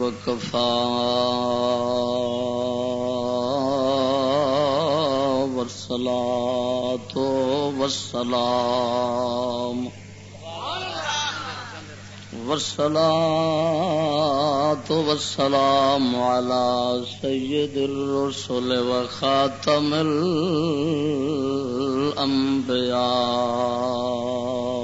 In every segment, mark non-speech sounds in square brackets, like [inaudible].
وكفى والصلاة والسلام والصلاة والسلام على سيد الرسل وخاتم الأنبياء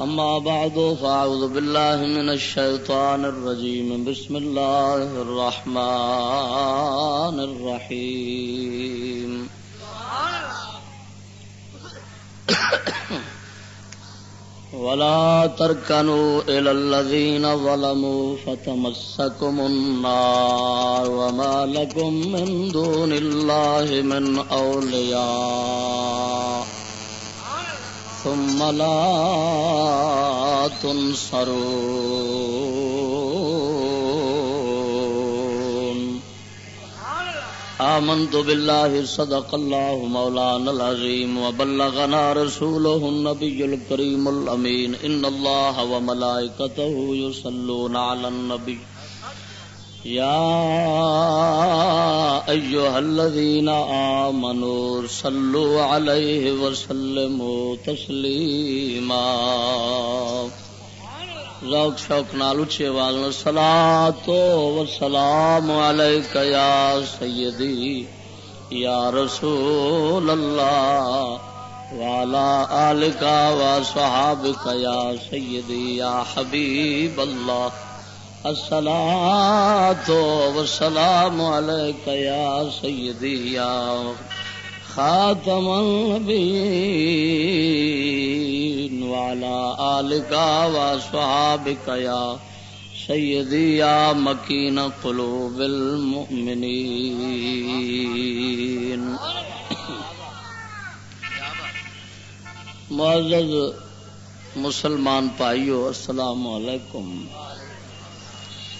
أما بعد، فأعوذ بالله من الشيطان الرجيم. بسم الله الرحمن الرحيم. ولا تركنوا إلى الذين ظلموا فتمسكم النار وما لكم من دون الله من أولياء. ثم لا تنصرون. آمنت بالله صدق الله مولانا العظيم وبلغنا رسوله النبي الكريم الأمين. إن الله وملائكته يصلون على النبي. يا أيها الذين آمنوا صلوا عليه وسلموا تسليما. ذوق شوق نال اچھے والن صلاة و سلام علیک یا سیدی، یا رسول اللہ والا آلکا و صحابک یا سیدی، یا حبیب اللہ. السلام والسلام عليك يا سيدي، يا خاتم النبيين، وعلى آلك وأصحابك يا سيدي، يا مكين قلوب المؤمنين. معزز مسلمان پائیو السلام علیکم۔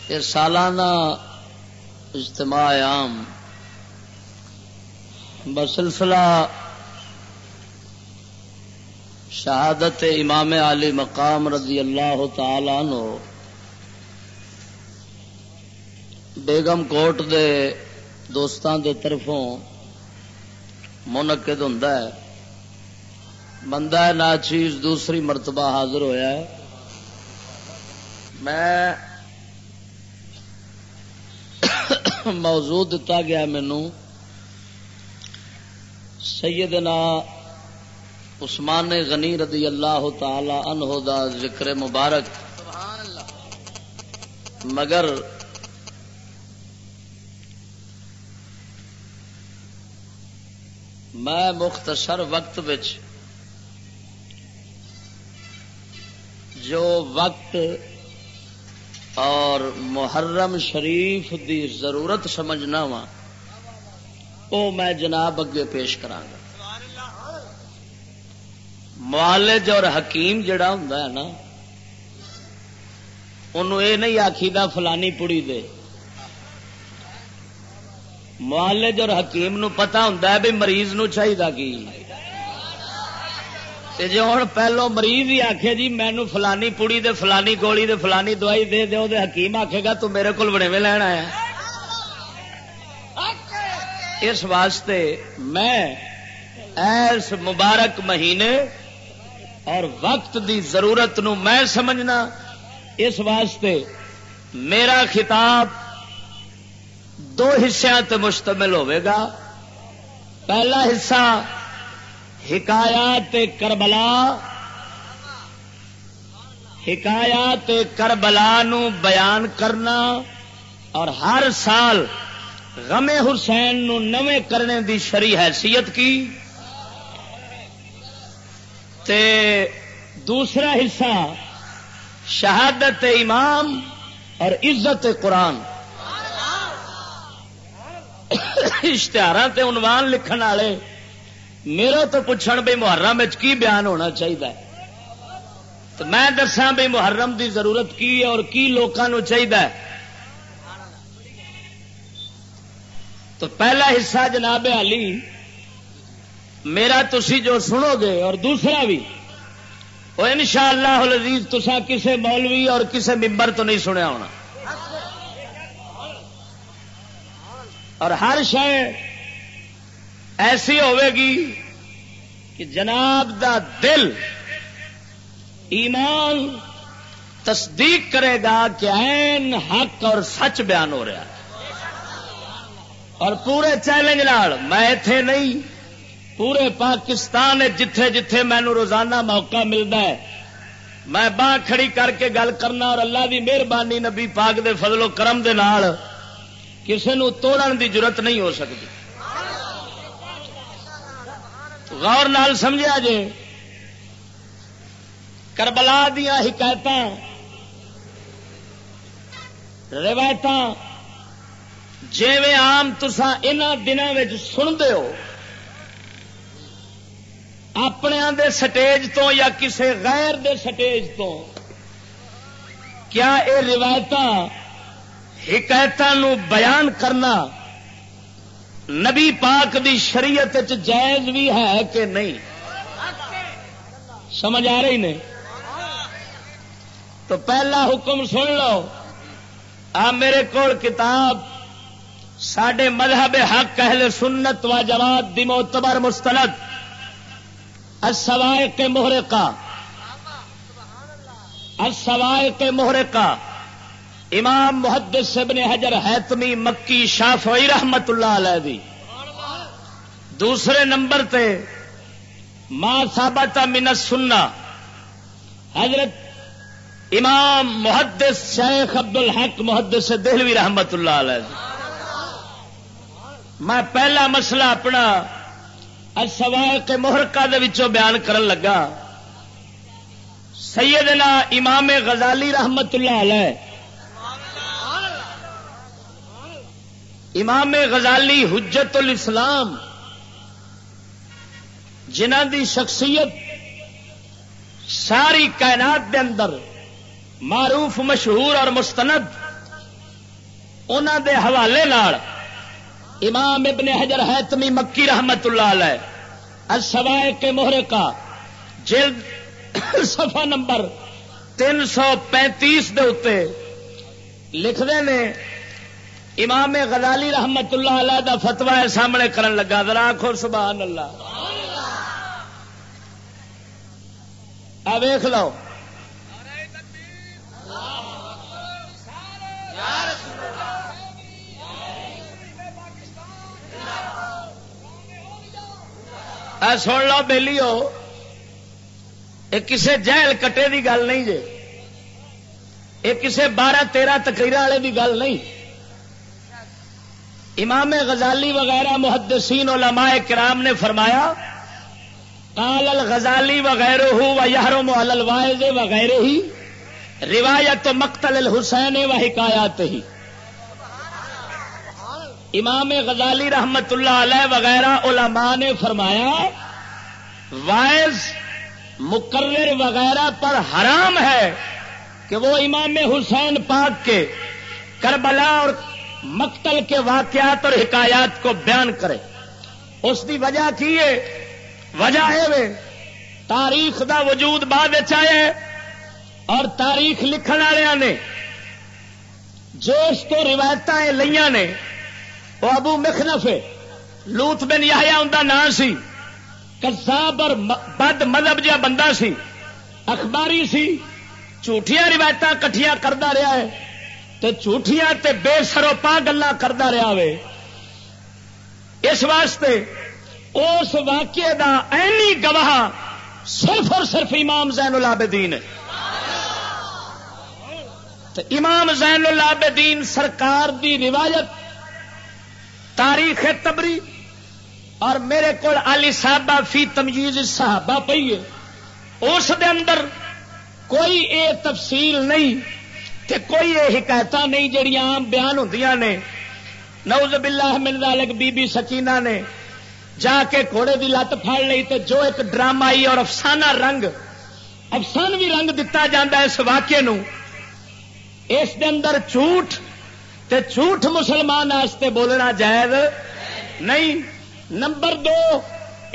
یہ سالانہ اجتماع عام۔ بسلسلہ شہادت امام علی مقام رضی اللہ تعالی نو بیگم کوٹ دے دوستان دے طرفوں منعقد ہوں بندہ ناچیز دوسری مرتبہ حاضر ہویا ہے۔ میں موضوع دتا گیا مینو سیدنا عثمان غنی رضی اللہ تعالی عنہ دا ذکر مبارک۔ مگر میں مختصر وقت بچ جو وقت اور محرم شریف دی ضرورت سمجھنا وا وہ میں جناب اگے پیش کرا معالج اور حکیم جڑا ہوں نا انہوں یہ نہیں آخی فلانی پڑی دے۔ معالج اور حکیم نو پتا ہوں بھی مریض نو چاہیے کی۔ جی ہوں پہلو مریض ہی آخے جی مینو فلانی پوڑی دے فلانی گولی دے فلانی دوائی دے دے دے حکیم آخے گا تو میرے کو بڑے لین آیا۔ اس واسطے میں ایس مبارک مہینے اور وقت دی ضرورت نو میں سمجھنا، اس واسطے میرا خطاب دو حصوں تے مشتمل ہوئے گا۔ پہلا حصہ حکایات کربلا حکایات کربلا نو بیان کرنا اور ہر سال غم حسین نو نوے کرنے دی شری حیثیت کی تے دوسرا حصہ شہادت امام اور عزت قرآن اشتہار سے عنوان لکھن والے میرے تو پوچھن بھائی محرم کی بیان ہونا چاہیے تو میں دسا بھائی محرم دی ضرورت کی ہے اور کی لوگوں چاہیے تو پہلا حصہ جناب علی، میرا تسی جو سنو گے اور دوسرا بھی، وہ ان شاء اللہ لذیذ تسا کسے مولوی اور کسے ممبر تو نہیں سنیا ہونا۔ اور ہر شے ایسی گی کہ جناب دا دل ایمان تصدیق کرے گا کہ این حق اور سچ بیان ہو رہا ہے۔ اور پورے چیلنج نال میں اتے نہیں، پورے پاکستان جتھے جتھے مینو روزانہ موقع ملتا ہے، میں باہ کھڑی کر کے گل کرنا اور اللہ دی مہربانی نبی پاک دے فضل و کرم دے نال کسی نو توڑن دی ضرورت نہیں ہو سکتی۔ غور نال سمجھا جے۔ کربلا دیا حکایت روایت جی آم تسا ان دنوں سنتے ہو اپنے دے سٹیج تو یا کسے غیر دے سٹیج تو کیا یہ روایت حکایت بیان کرنا نبی پاک دی شریعت جائز بھی ہے کہ نہیں؟ سمجھ آ رہی نے تو پہلا حکم سن لو، آ میرے کو کتاب سڈے مذہب حق، اہل سنت و جماعت دی معتبر مستند السوائے کے موہرے کا السوائے کے موہرے کا امام محدث ابن حجر حیتمی مکی شافعی رحمت اللہ علیہ دی۔ دوسرے نمبر تے ما ثابت من السنہ۔ حضرت امام محدث شیخ عبد الحق محدث دہلوی رحمت اللہ علیہ دی۔ میں پہلا مسئلہ اپنا سوائے کے محرکا بیان کرن لگا۔ سیدنا امام غزالی رحمت اللہ علیہ امام غزالی حجت الاسلام جنہ دی شخصیت ساری کائنات دے اندر معروف، مشہور اور مستند انہوں دے حوالے نال امام ابن حجر حتمی مکی رحمت اللہ علیہ السوائے کے موہرے کا جلد [coughs] صفحہ نمبر تین سو پینتیس دے لکھتے ہیں امام غزالی رحمت اللہ علیہ دا فتوا سامنے کرن لگا، ذرا آخو سبحان اللہ۔ آ ویخ لو۔ سن لو بہلی ہو یہ کسے جہل کٹے دی گل نہیں جے۔ یہ کسے بارہ تیرہ تقریر والے دی گل نہیں۔ امام غزالی وغیرہ محدثین علماء کرام نے فرمایا، قال الغزالی وغیرہ ہو و یارو محل وغیرہ ہی روایت مقتل الحسین و حکایات ہی۔ امام غزالی رحمت اللہ علیہ وغیرہ علماء نے فرمایا وائز مقرر وغیرہ پر حرام ہے کہ وہ امام حسین پاک کے کربلا اور مقتل کے واقعات اور حکایات کو بیان کرے۔ اس کی وجہ کی ہے؟ وجہ ہے تاریخ دا وجود بعد چاہے اور تاریخ لکھن والوں نے جو اس کو روایت لیا نے۔ وہ ابو مخنف، لوت بن یا ان کا نام سی کساب اور بد مذہب جہا بندہ سی، اخباری سی، جھوٹیاں روایت کٹھیاں کرتا رہا ہے۔ تے جھوٹیاں تے بے سرو پا گلا کرتا رہا وے۔ اس واسطے اس واقعے دا اینی گواہ صرف اور صرف امام زین العابدین ہے۔ امام زین العابدین سرکار دی روایت، تاریخ تبری، اور میرے کو علی صاحبہ فی تمجیز صحابہ پی ہے۔ اس دے اندر کوئی اے تفصیل نہیں۔ تے کوئی یہ حکایت نہیں جہیا عام بیان ہوں نے۔ نوز باللہ من ذالک، بی بی سکینہ نے۔ جا کے گھوڑے دی لت پھڑ لی تے جو ایک ڈرامائی اور افسانہ رنگ، افسانوی رنگ دتا جاتا ہے اس واقعے نو۔ اس دے اندر جھوٹ تے جھوٹ مسلمان واسطے بولنا جائز نہیں۔ نمبر دو،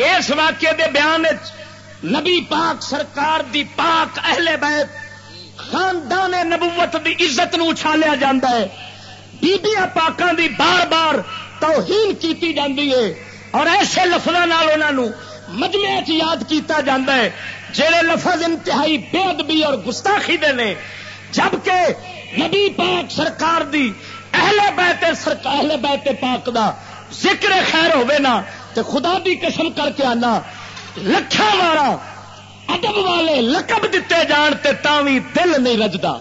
اس واقعے دے بیان نبی پاک سرکار دی پاک اہل بیت خاندان نبوت دی عزت نو اچھالیا جاتا ہے۔ بیبیا پاکوں دی بار بار توہین کیتی جاندی ہے۔ اور ایسے لفظوں مجمے چ یاد کیتا جاتا ہے۔ جہے لفظ انتہائی بے ادبی اور گستاخی دے نے، جبکہ نبی پاک سرکار دی اہل بیت سرکار اہل بیت پاک دا ذکر خیر ہوے نا، تے خدا دی قسم کر کے آنا لکھا مارا ادب والے لقب دیتے جان تے تاوی دل نہیں رجدا۔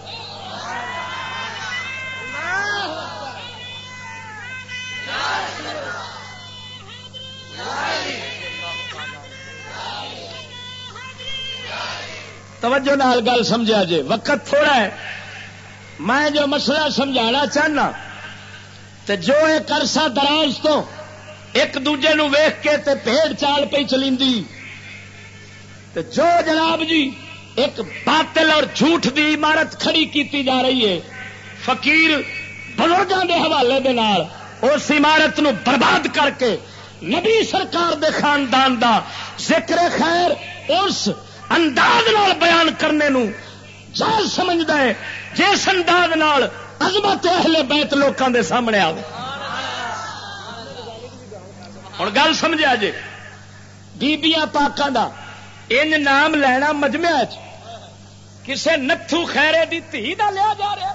توجہ نال گل سمجھا جے، وقت تھوڑا ہے۔ میں جو مسئلہ سمجھانا چاہنا تو جو ایک عرصہ دراز تو ایک دوجے نو ویخ کے تے پیڑ چال پہ چلی جو جناب جی ایک باطل اور جھوٹ دی عمارت کھڑی کیتی جا رہی ہے، فقیر بزرگوں کے حوالے دے نال اس عمارت نو برباد کر کے نبی سرکار دے خاندان دا ذکر خیر اس انداز نال بیان کرنے نو جائز سمجھتا ہے، جس انداز نال عظمت اہل بیت لوکاں دے سامنے آ ہوں گل سمجھا جی بیبیاں پاکاں دا ان نام لینا مجمع کسے نتھو خیرے دی تھی دا لیا جا رہا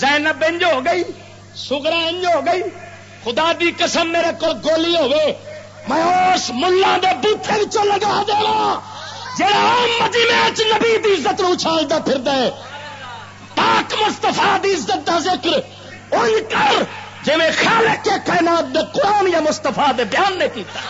زینب انج ہو گئی، سگرا انج ہو گئی۔ خدا دی قسم میرے کو گولی ہوے میں اس ملا دے بوٹے چ لگا دینا جہاں مجمع نبی دی عزت نو اچھالتا پھر دے پاک مستفا دی عزت دا ذکر۔ ان کر جی خالق کے کائنات دے قرآن یا مستفا دے بیان نے کیتا۔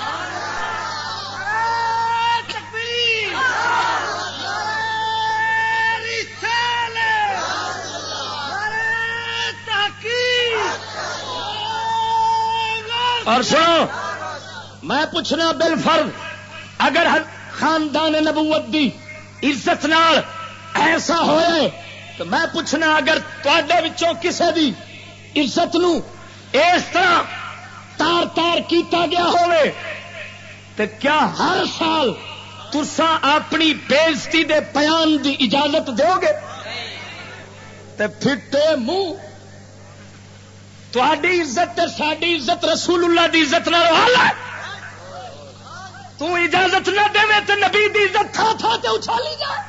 اور سنو، میں پوچھنا بل فرد اگر خاندان نبوت دی عزت نال ایسا ہوئے، تو میں پوچھنا اگر تے کسے دی عزت نو اس طرح تار تار کیتا گیا ہوئے تو کیا ہر سال تسا اپنی بےزتی دے بیان دی اجازت دو گے تو پھٹے منہ تھی عزت ساری عزت رسول اللہ دی عزت نہ ہے۔ تو اجازت نہ دے تو نبی دی عزت تھا تھا تے اچھالی جائے۔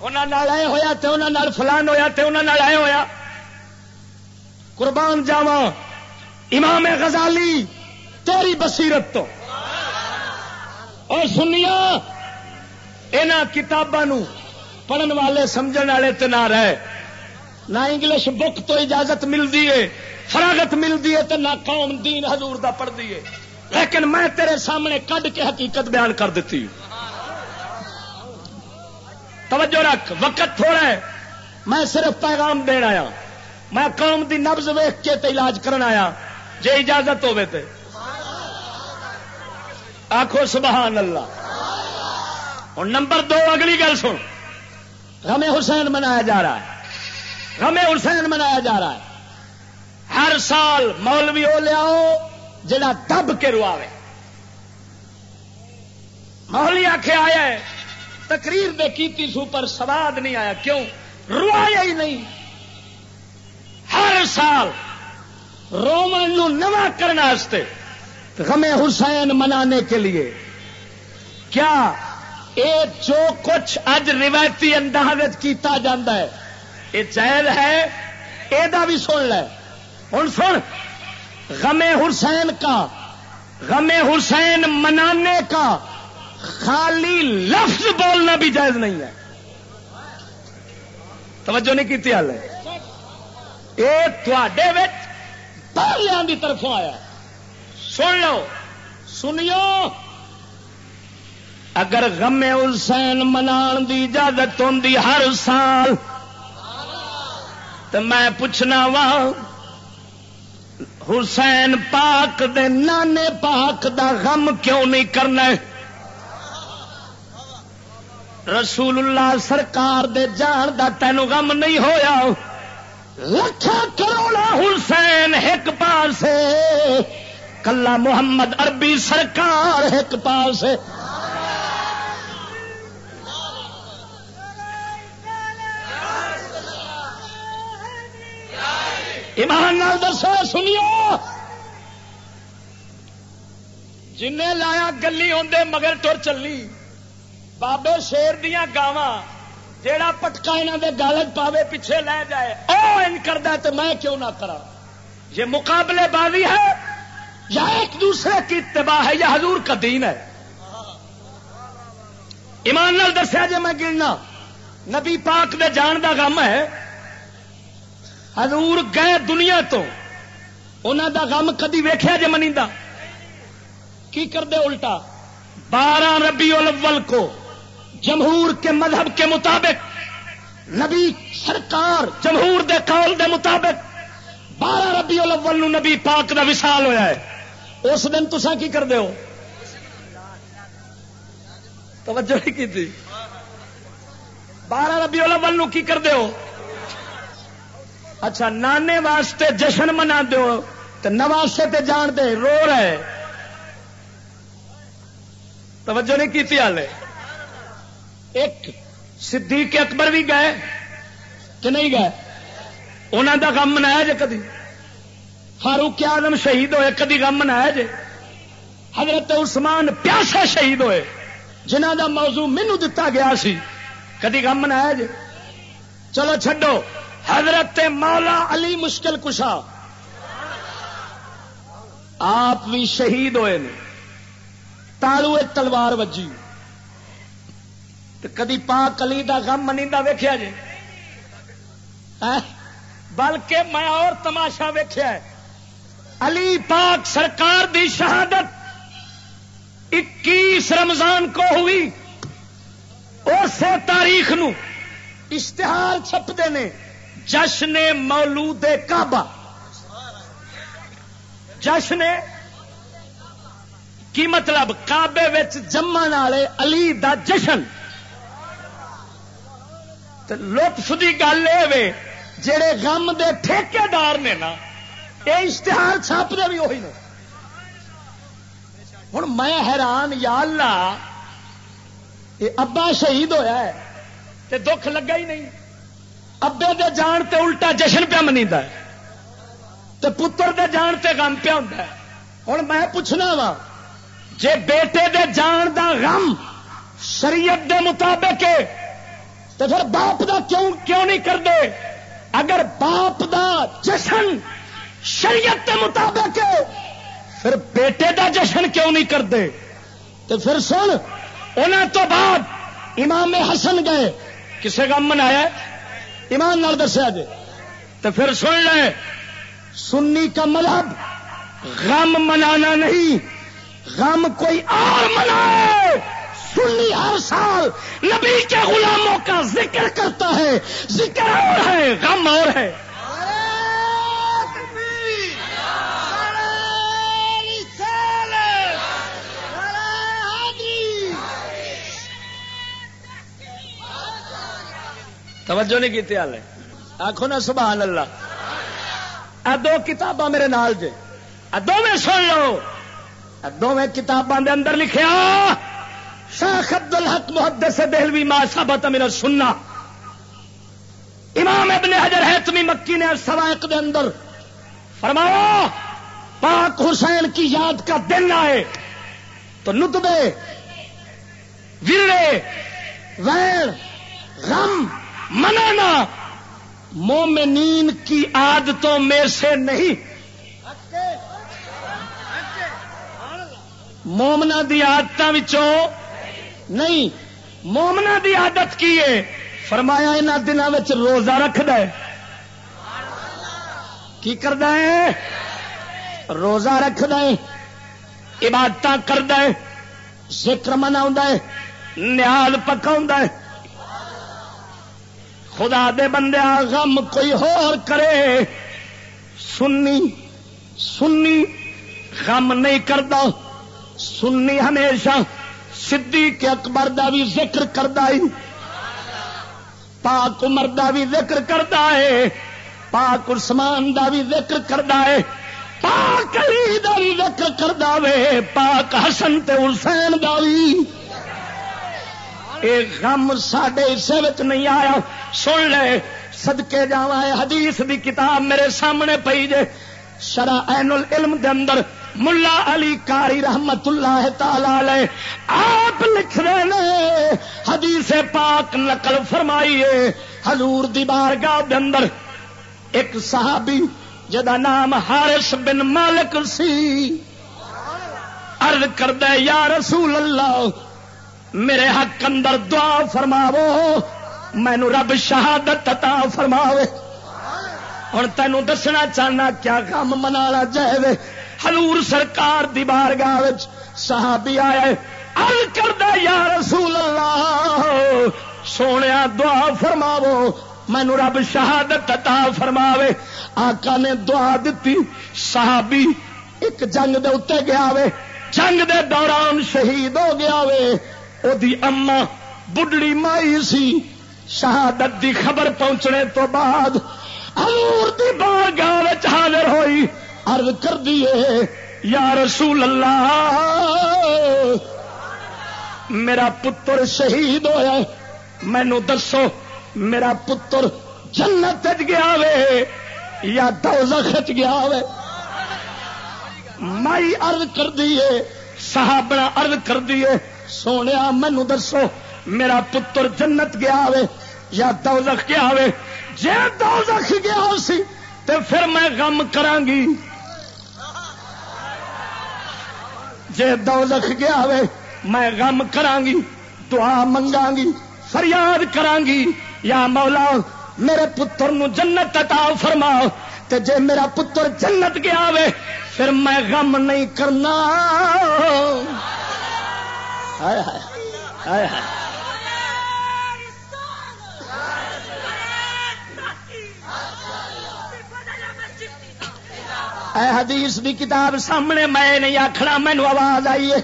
انہوں ہوا تو انہوں فلان ہوا تو انہوں آئے ہوا قربان جاوا امام غزالی تیری بصیرت تو۔ اور سنیا یہاں کتابوں پڑھن والے سمجھ والے تو نہ رہے۔ نہ انگلش بک تو اجازت ملتی ہے، فراغت ملتی ہے تو نہ قوم دین حضور دا پڑھتی ہے۔ لیکن میں تیرے سامنے کڈ کے حقیقت بیان کر دیتی۔ توجہ رکھ، وقت تھوڑا ہے۔ میں صرف پیغام دین آیا۔ میں قوم دی نبز ویخ کے تے علاج کرن آیا۔ جے اجازت ہوے تے۔ آخو سبحان اللہ۔ اور نمبر دو، اگلی گل سن۔ غم حسین منایا جا رہا ہے۔ غم حسین منایا جا رہا ہے۔ ہر سال مولوی ہو لیاؤ جڑا دب کے رواوے۔ ماحول آخ آیا ہے، تقریر دے کیتی سو پر سواد نہیں آیا۔ کیوں؟ روایا ہی نہیں۔ ہر سال رومن نو نوا کرنے غم حسین منانے کے لیے۔ کیا اے جو کچھ اج روایتی انداز کیتا جاندہ ہے یہ جائز ہے، یہ بھی سن لے۔ ہوں سن، غم حسین کا، غم حسین منانے کا خالی لفظ بولنا بھی جائز نہیں ہے۔ توجہ نہیں کی حال ہے یہ تھے کی طرفوں آیا۔ سن لو، سنیو۔ اگر غم حسین منا دی اجازت ہوں ہر سال تو میں پوچھنا وا، حسین پاک دے نانے پاک دا غم کیوں نہیں کرنا؟ رسول اللہ سرکار دے جان دا تینو غم نہیں ہویا۔ لکھا کروڑا حسین ایک پاس کلا محمد عربی سرکار ایک پاس ایمان نال دسو، سنیو۔ جن لایا گلی ہوں مگر ٹر چلی۔ بابے شیر دیا گاواں، جیڑا پٹکا یہاں دے گالج پاوے پیچھے لے جائے، او ان کردا تو میں کیوں نہ کرا یہ مقابلے بازی ہے، یا ایک دوسرے کی اتباع ہے، یا حضور کا دین ہے۔ ایمان نال دسیا جی میں گرنا نبی پاک دے جان دا غم ہے حضور گئے دنیا تو۔ انہوں دا غم کدی ویخیا جی منی کی کرتے الٹا؟ بارہ ربی الاول کو جمہور کے مذہب کے مطابق، نبی سرکار جمہور دے قول دے مطابق بارہ ربی الاول نو نبی پاک دا وصال ہویا ہے۔ اس دن تسا کی کر ہو؟ توجہ نہیں کی تھی۔ بارہ ربی الاول نو کی کر ہو؟ اچھا نانے واسطے جشن منا دو تو نواسے تے جان دے، رو رہے۔ توجہ نہیں کی ہال ایک صدیق اکبر بھی گئے، کہ نہیں گئے؟ انہوں دا غم منایا جے کدی؟ فاروق آدم شہید ہوئے، کدی غم منایا جے؟ حضرت عثمان پیاسے شہید ہوئے جنہ دا موضوع مینو دتا گیا سی، کدی غم منایا جے؟ چلو چھڈو۔ حضرت مولا علی مشکل کشا۔ آپ بھی شہید ہوئے نے۔ تالو تلوار وجی کدی پاک علی دا غم منی ویخیا جی۔ ہاں؟ بلکہ میں اور تماشا ویخیا علی پاک سرکار دی شہادت اکیس رمضان کو ہوئی۔ اسی تاریخ نو۔ اشتہار چھپتے ہیں جشن مولود کعبہ۔ جشن کی مطلب کابے جمن والے علی دا جشن۔ لطف کی گل یہ جڑے غم دے ٹھیکے دار نے نا یہ اشتہار چھاپتے بھی وہی نے۔ ہوں میں حیران، یا اللہ یہ ابا شہید ہویا ہے، تے دکھ لگا ہی نہیں۔ ابے دے جان تے الٹا جشن پیا منی تے پتر دے جان تے غم پیا ہوں ہوں میں پوچھنا وا، جے بیٹے دے جان دا غم شریعت دے مطابق تو پھر باپ دا کیوں کیوں نہیں کر دے اگر باپ دا جشن شریعت دے مطابق پھر بیٹے دا جشن کیوں نہیں کر دے تو پھر سن انہوں تو بعد امام حسن گئے، کسے غم منایا ایمان نال دسیا جی تو پھر سن لے۔ سنی کا مذہب غم منانا نہیں۔ غم کوئی اور منائے۔ سنی ہر سال نبی کے غلاموں کا ذکر کرتا ہے۔ ذکر اور ہے، غم اور ہے۔ توجہ نہیں کی حال آخو نا سبحان اللہ۔ دو کتاباں میرے نال جے۔ دونوں سن لو۔ دونوں کتاباں دے اندر لکھیا شاخ عبد الحق محدث سے دہلوی ماں سابت میرا سننا امام ابن حجر ہے مکی نے سوائق دے اندر فرمایا، پاک حسین کی یاد کا دن آئے تو نتبے ورے ویر غم منانا۔ مومنین کی عادتوں میں سے نہیں۔ مومنا دی آدت نہیں۔ مومنا دی عادت کی ہے؟ فرمایا ان دنوں روزہ رکھ دے کی کرد روزہ رکھ دے عبادت کر دے ذکر منا نیال پکا خدا دے بندے غم کوئی ہور کرے۔ سنی سنی، غم نہیں کرتا۔ سنی ہمیشہ سدھی کے اکبر دا بھی ذکر کرتا ہی پاک عمر دا بھی ذکر کرتا ہے۔ پاک عثمان دا بھی ذکر کرتا ہے۔ پاک علی دا بھی ذکر کرتا وے پاک حسن تے حسین دا بھی۔ اے غم ساڈے حصے نہیں آیا۔ سن لے سدکے جا حدیث دی کتاب میرے سامنے پئی جے۔ شرا این العلم دے اندر ملا علی کاری رحمت اللہ تعالی آپ لکھ رہے حدیث پاک نقل فرمائیے۔ حضور دی بارگاہ دے اندر ایک صحابی جدا نام حارث بن مالک سی، عرض کردہ، یا رسول اللہ میرے حق اندر دعا فرماو مینو رب شہادت عطا فرماوے۔ ہوں تینوں دسنا چاہنا کیا کام منا جائے۔ حضور سرکار دی بارگاہ صحابی آیا عرض کردہ، یا رسول اللہ سونے دعا فرماو مینو رب شہادت عطا فرماوے۔ آقا نے دعا دیتی صحابی ایک جنگ دے اتنے گیا وے، جنگ دے دوران شہید ہو گیا وے۔ دی اما بڈڑی مائی سی شہادت دی خبر پہنچنے تو بعد حضور دی بارگاہ حاضر ہوئی عرض کر دیے یا رسول اللہ میرا پتر شہید ہویا مینو دسو میرا پتر جنت گیا وے یا دوزخ گیا وے مائی ارد کر دیے صحابنا ارد کر دیے سونے مینو دسو، میرا پتر جنت گیا وے یا دوزخ گیا وے جے دوزخ گیا سی، تے پھر میں غم کرانگی۔ جے دوزخ گیا وے میں غم کرانگی، دعا منگا گی فریاد کرانگی۔ یا مولا، میرے پتر نو جنت عطا فرماؤ۔ تے جے میرا پتر جنت گیا وے پھر میں غم نہیں کرنا۔ اے حدیث دی کتاب سامنے میں نہیں آخنا مینو آواز آئی ہے۔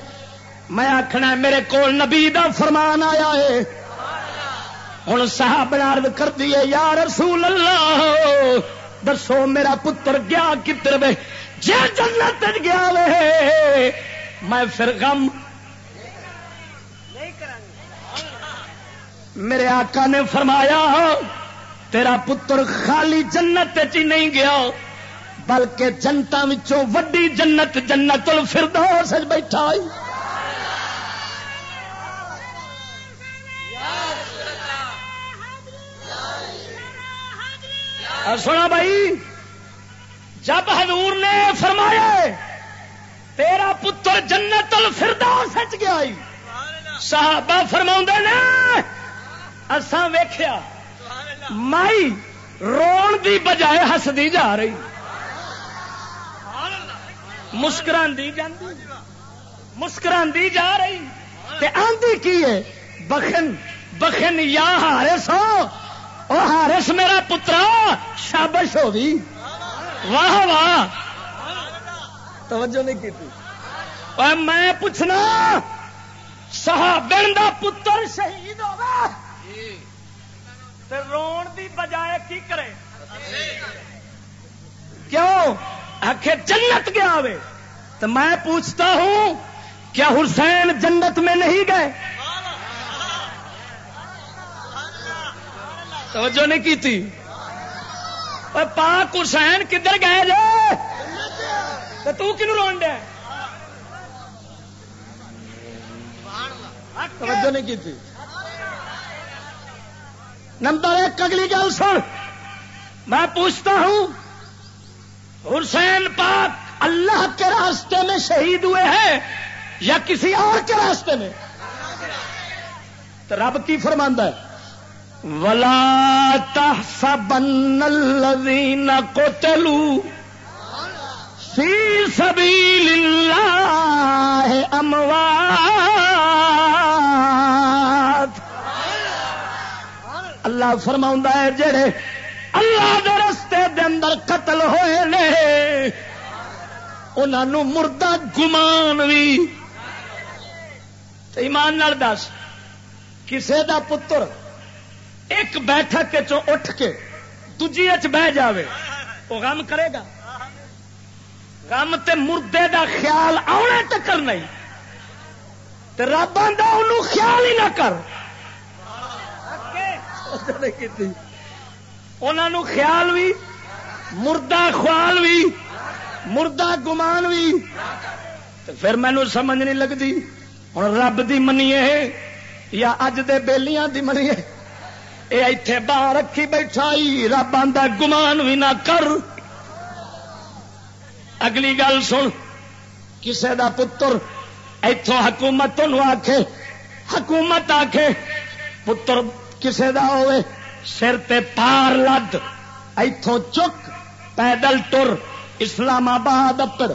میں آخنا میرے کو نبی دا فرمان آیا ہے۔ ہوں صاحب عرض کر دیے یا رسول اللہ، دسو میرا پتر گیا کتر وے؟ جی جنت گیا وے۔ میں پھر غم میرے آقا نے فرمایا، تیرا پتر خالی جنت چ نہیں گیا، بلکہ جنتا وڈی جنت جنت الفردوس بیٹھا سنا بھائی، جب حضور نے فرمایا، تیرا پتر جنت الفردوس گیا صحابہ فرما نے اسان ویخیا مائی رو دی بجائے ہسدی جا رہی۔ مسکران دی جاندی مسکران دی جا رہی۔ تے آندی کی ہے؟ بخن بخن یا ہارے سو او ہارس میرا پترا، شابش ہو گئی واہ واہ۔ توجہ نہیں کی میں پوچھنا صحابن دا پتر شہید ہوگا۔ رون دی بجائے کی کرے؟ کیوں؟ آخر جنت گیا وے تو میں پوچھتا ہوں کیا حسین جنت میں نہیں گئے؟ توجہ نہیں کی تھی پاک حسین کدھر گئے جے؟ تو کن رون دیا توجہ نہیں کی تھی نمبر ایک اگلی گل سن۔ میں پوچھتا ہوں، حسین پاک اللہ کے راستے میں شہید ہوئے ہیں یا کسی اور کے راستے میں؟ تو رب کی فرماندہ ہے، ولا تحسبن الذين قتلوا في سبيل الله اموات اللہ فرماؤں ہے جڑے اللہ دے رستے دے اندر قتل ہوئے نے انہوں مردہ گمان بھی ایمان نال دس، کسے دا پتر ایک بیٹھک اٹھ کے دجی بہ جاوے، وہ غم کرے گا۔ غم تے مردے دا خیال آنے تک نہیں۔ رب آدھا انہوں خیال ہی نہ کر۔ انہوں خیال بھی مردہ خوال بھی مردہ گمان بھی پھر مینو سمجھ نہیں لگتی ہوں رب کی منیے یا اج دے بیلیاں دی منیے یہ اتے باہر رکھی بیٹھا رب آدھا گمان بھی نہ کر۔ اگلی گل سن، کسے دا پتر اتوں حکومت آخے حکومت آخے پتر کسے دا ہوئے؟ سر تے پار لد۔ اتوں چک پیدل ٹر اسلام آباد اپر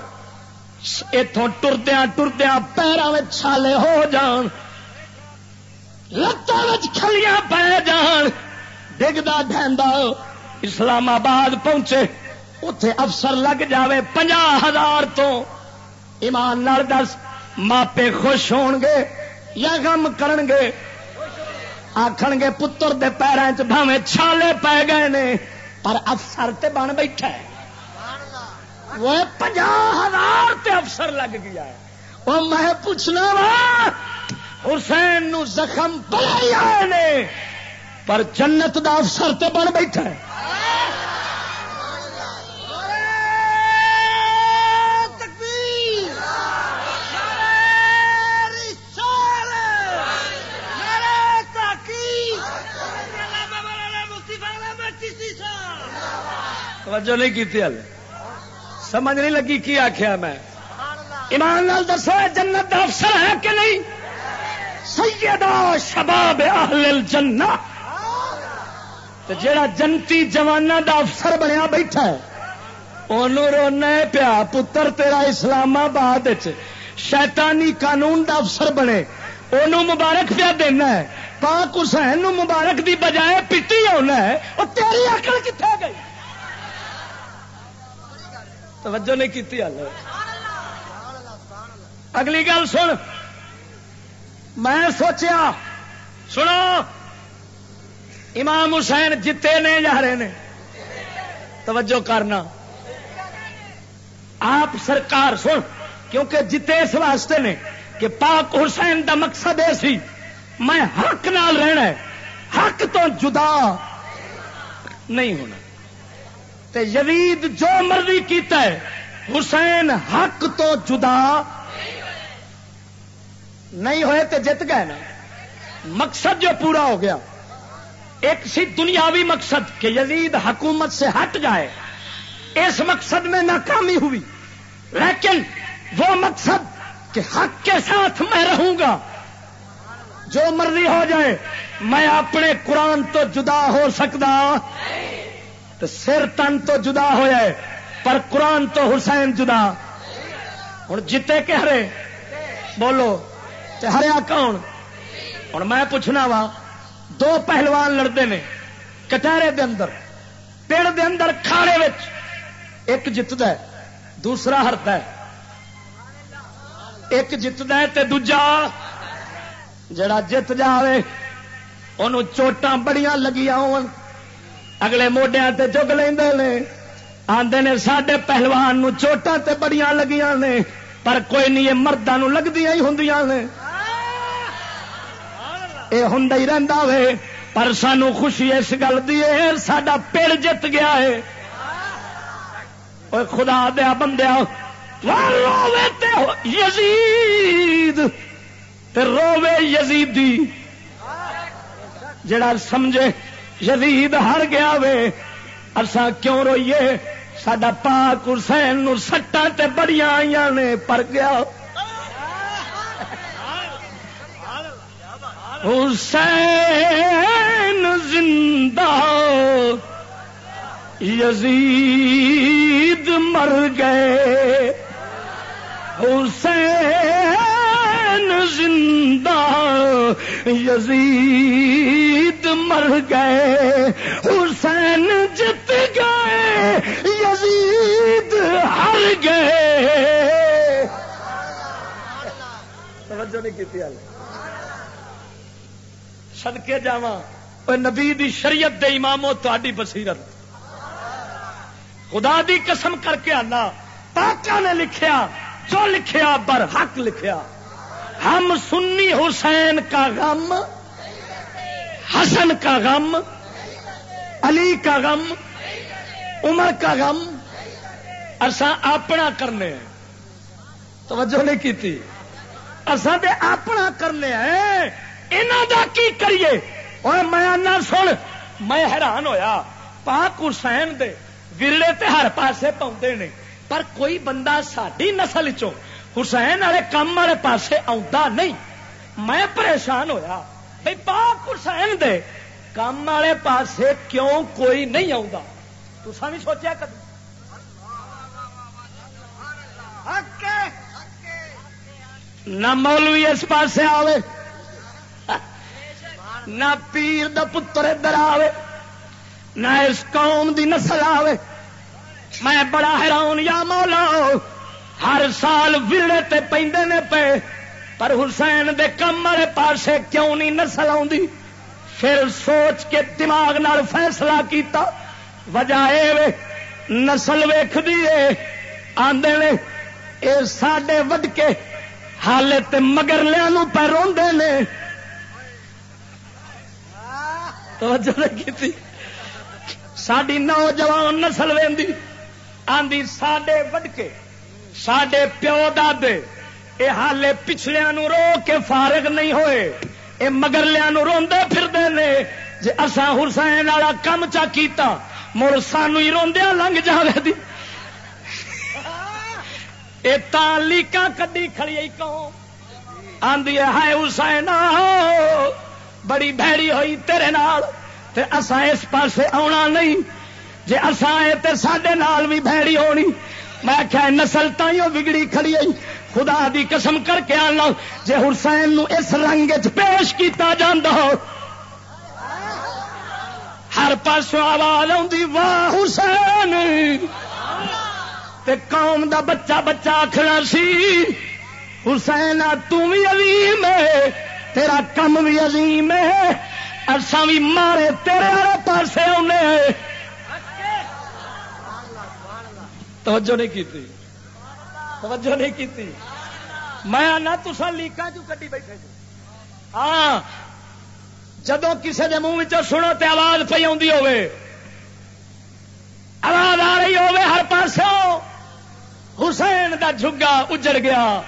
اتوں ٹردیا ٹردیا پیروں میں چھالے ہو جان۔ لتوں کھلیاں پی جان۔ ڈگتا ڈہدا اسلام آباد پہنچے۔ اتے افسر لگ جاوے پنجا ہزار تو۔ ایمان نال دس ماپے خوش ہون گے یا غم کرن گے آخن گے پتر دے پیروں چاوے چھالے پی گئے نے، پر افسر تے بن بیٹھا ہے۔ وہ پنجا ہزار تے افسر لگ گیا ہے۔ وہ میں پوچھنا وا، حسین نو زخم پڑے آئے نے، پر جنت دا افسر تے بن بیٹھا ہے۔ توجہ نہیں کی ہل سمجھ نہیں لگی کی آخیا میں۔ ایمان لال دسو جنت دا افسر ہے کہ نہیں؟ سیدہ شباب اہل الجنہ۔ تو جیڑا جنتی جوانا دا افسر بنیا بیٹھا ہے انہوں رونا پیا، پتر تیرا اسلام آباد شیطانی قانون دا افسر بنے۔ انہوں مبارک پیا دینا ہے۔ پاک حسین مبارک دی بجائے پٹی ہونا ہے۔ وہ تیری اکل کتنے گئی؟ توجہ نہیں کی اگلی گل سن۔ میں سوچیا، سنو۔ امام حسین جیتے نے جا رہے نے؟ توجہ کرنا۔ آپ سرکار سن، کیونکہ جیتے اس واسطے نے کہ پاک حسین دا مقصد یہ سی، میں حق نال رہنا ہے۔ حق تو جدا نہیں ہونا۔ تے یزید جو مرضی کیتا ہے، حسین حق تو جدا نہیں ہوئے تے جت گئے نا۔ مقصد جو پورا ہو گیا، ایک سی دنیاوی مقصد کہ یزید حکومت سے ہٹ جائے۔ اس مقصد میں ناکامی ہوئی، لیکن وہ مقصد کہ حق کے ساتھ میں رہوں گا۔ جو مرضی ہو جائے، میں اپنے قرآن تو جدا ہو سکتا۔ تو سر تن تو جدا ہو جائے پر قرآن تو حسین جدا۔ ہوں جیتے کہ ہرے؟ بولو ہریا کون؟ ہوں میں پوچھنا وا، دو پہلوان لڑتے ہیں کٹہرے دے اندر، پیڑ دے اندر کھاڑے وچ ایک جتد ہے، دوسرا ہرتا ہے۔ ایک جتد ہے تے دوجا جڑا جت جائے ان چوٹاں بڑیاں لگیا ہو اگلے موڈیا چگ لے آدھے نے۔ سڈے پہلوان نو چوٹاں تے بڑیاں لگیاں نے، پر کوئی نہیں، یہ مردوں لگدیاں ہی ہوں نے۔ یہ ہوں ہی رہتا وے، پر سانو خوشی اس گل کی سڈا پیڑ جت گیا ہے خدا دیا بندیا روے یزید روے یزیدی۔ جڑا سمجھے یزید ہر گیا وے۔ اسا کیوں روئیے؟ سڈا پاک حسین سٹا تے بڑیاں آئی نے پر گیا۔ حسین زندہ یزید مر گئے۔ حسین زندہ یزید مر گئے حسین جت گئے یزید ہر گئے۔ توجہ نہیں کی سدکے جا نبی شریعت دے امامو تاری بسیرت خدا دی قسم کر کے آنا پاچا نے لکھا جو لکھیا بر حق لکھیا۔ ہم سنی حسین کا غم حسن کا غم، علی کا غم، عمر کا غم اصا اپنا کرنے توجہ نہیں کی اصا تے اپنا کرنے انہوں دا کی کریے؟ اور میں سن، میں حیران ہویا۔ پاک حسین دے ورڑے تے ہر پاسے پاؤں نے۔ پر کوئی بندہ ساری نسل چ حسین والے کام والے پاسے آتا نہیں۔ میں پریشان ہویا۔ بھائی پاک حسین دے؟ کام والے پاسے کیوں کوئی نہیں آتا تسا بھی سوچا کدی؟ نہ مولوی اس پاسے آوے، نہ پیر دا پتر ادھر آوے، نہ اس قوم دی نسل آوے۔ میں بڑا حیران یا مولا، ہر سال ویڑے تے پیندے نے پے پر حسین دے کم والے پاسے کیوں نہیں نسل آتی پھر سوچ کے دماغ نال فیصلہ کیتا۔ وجہ اے نسل ویخ دیے آدھے نے، اے ساڈے وڈ کے حالے تے مگر لیا پہ روندے نے۔ توجہ کی ساری نوجوان نسل وی آدھی سڈے وڈکے سڈے پیو دے یہ حالے پچھلیا نو رو کے فارغ نہیں ہوئے۔ یہ مگرلیا نو روندے پھرتے ہیں جی اصا حسین والا کم چا کیتا، مڑ سانو ہی روندیا لنگ جائے دی۔ لیکا کدی کھڑی کہوں آدھی ہے، ہائے حسین بڑی بھڑی ہوئی تیرے نال۔ تے اسا اس پاسے آنا نہیں۔ جی اسا تے سڈے نال بھی بھڑی ہونی۔ میں کیا نسل تائیوں بگڑی کھڑی آئی خدا دی قسم کر کے آنا۔ جی حسین نو اس رنگ چ پیش کیتا جاندہ ہو۔ ہر پاسوں آواز آتی واہ حسین! تے قوم دا بچہ بچہ آخنا سی، حسین تم بھی عظیم ہے، تیرا کم بھی عظیم ہے ارسا بھی مارے تیرے والے پاسے آنے توجہ نہیں کی توجہ نہیں کی میں آنا تسا لیکا چو کٹی بیٹھے جو ہاں جدو کسی کے منہ سنو تے آواز پہ پی آواز آ رہی ہوے ہر پاسوں۔ حسین دا جھگا اجڑ گیا۔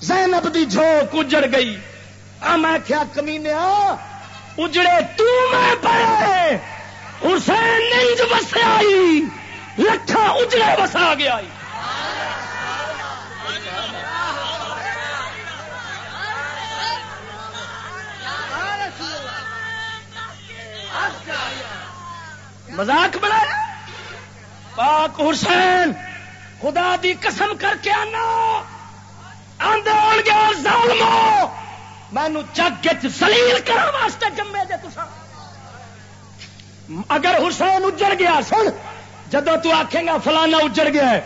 زینب دی جھوک اجڑ گئی۔ آ، میں کیا کمینیا اجڑے تو میں پڑے۔ حسین نہیں جو بسیا لکھا اجڑے بسا گیا آئی۔ مزاق بنایا۔ پاک حسین، خدا دی قسم کر کے آنا۔ آدھے گیا، ظالمو۔ مینو جگ سلیل کرنے واسطے جمے جے تسا اگر حسین اجڑ گیا، سن جدو تو گا فلانا اجڑ گیا ہے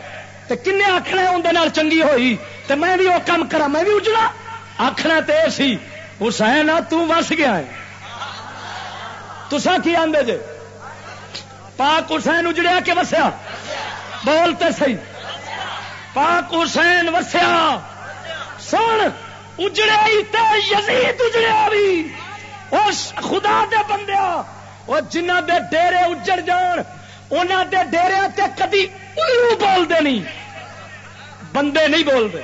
تو کن آخنا اندر چنگی ہوئی؟ تو میں بھی وہ کام کرا میں بھی اجڑا آخنا تو یہ سی، حسین تس گیا ہے۔ تسا کی آدھے جے؟ پاک حسین اجڑیا کہ وسیا۔ بولتے سی پاک حسین وسیا۔ سن اجڑیا یزید اجڑیا بھی۔ اس خدا دے بندیا وہ جنہ دے ڈیرے اجڑ جان انہوں دے ڈیرے تے کدی الو بولتے نہیں۔ بندے نہیں بولتے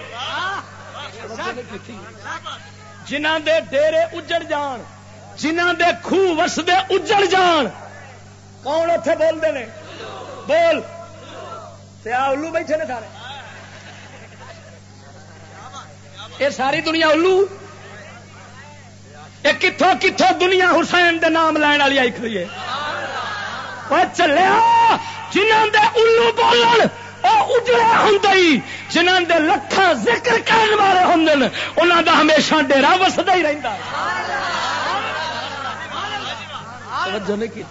جنہ دے ڈیرے اجڑ جان جنہ دے خوہ وسدے اجڑ جان۔ کون اتے بولتے ہیں بول۔ الو بیٹھے نے سارے۔ یہ ساری دنیا الو۔ یہ کتوں کتوں دنیا حسین دے نام لین والی آئی کھڑی ہے۔ چلیا جنہوں دے الو بولن وہ اجڑے ہوں جنہوں دے لکھا ذکر کرنے والے ہوں انہوں دا ہمیشہ ڈیرا وسدا ہی رہتا توجہ نہیں کی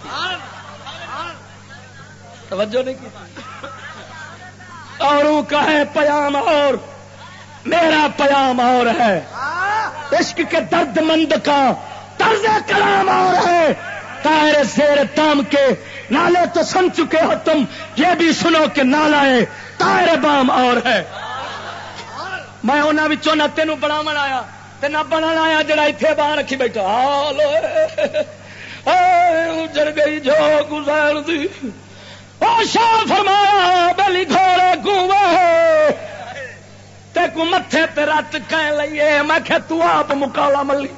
توجہ نہیں کی اور کا ہے پیام اور، میرا پیام اور ہے۔ عشق کے درد مند کا طرز کلام اور ہے۔ تائر زیر تام کے نالے تو سن چکے ہو تم۔ یہ بھی سنو کہ نالا ہے، تائر بام اور ہے۔ میں انہوں نہ تینوں بنا آیا نہ بنا آیا جڑا اتنے باہر رکھی بیٹھا۔ اجڑ گئی جو گزار دی۔ شاہ فرمایا، بلی گھوڑے گوے۔ تے کو متے تے رت کہہ لئیے۔ میں کہ تو آپ مکالا ملی۔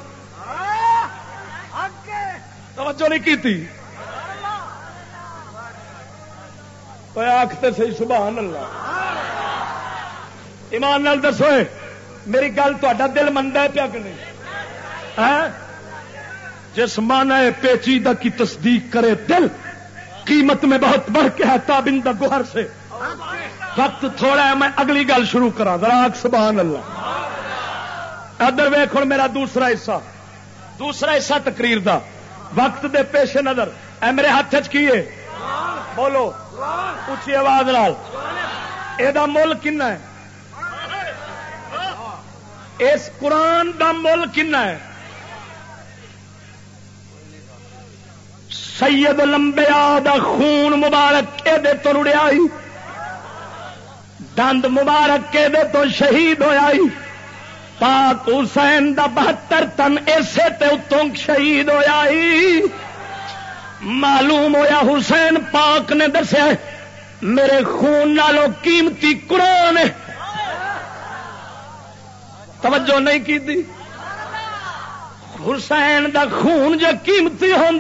توجہ نہیں کی تھی آختے سی، سبحان اللہ۔ ایمان نال دسو، میری گل تا دل منتا پیا کہ نہیں؟ ہاں؟ جس مانا پیچیدہ کی تصدیق کرے دل، قیمت میں بہت بڑھ کے ہے تابندہ گوہر سے۔ وقت تھوڑا ہے، میں اگلی گل شروع کرا دراک سبحان اللہ۔ ادھر ویخ میرا دوسرا حصہ۔ دوسرا حصہ تقریر دا۔ وقت دے پیش نظر۔ اے میرے ہاتھ چیے بولو۔ اچھی آواز لال یہ مل کن ہے؟ اس قرآن دا مل کن ہے؟ سید لمبیا دا خون مبارک کے تو رڑیا دند مبارک کے دے تو شہید ہوا پاک حسین دا بہتر تن اسے تے اتوں شہید ہوا معلوم ہویا حسین پاک نے دسیا میرے خون نالوں قیمتی قرآن توجہ نہیں کی دی حسین دا خون جو قیمتی ہوں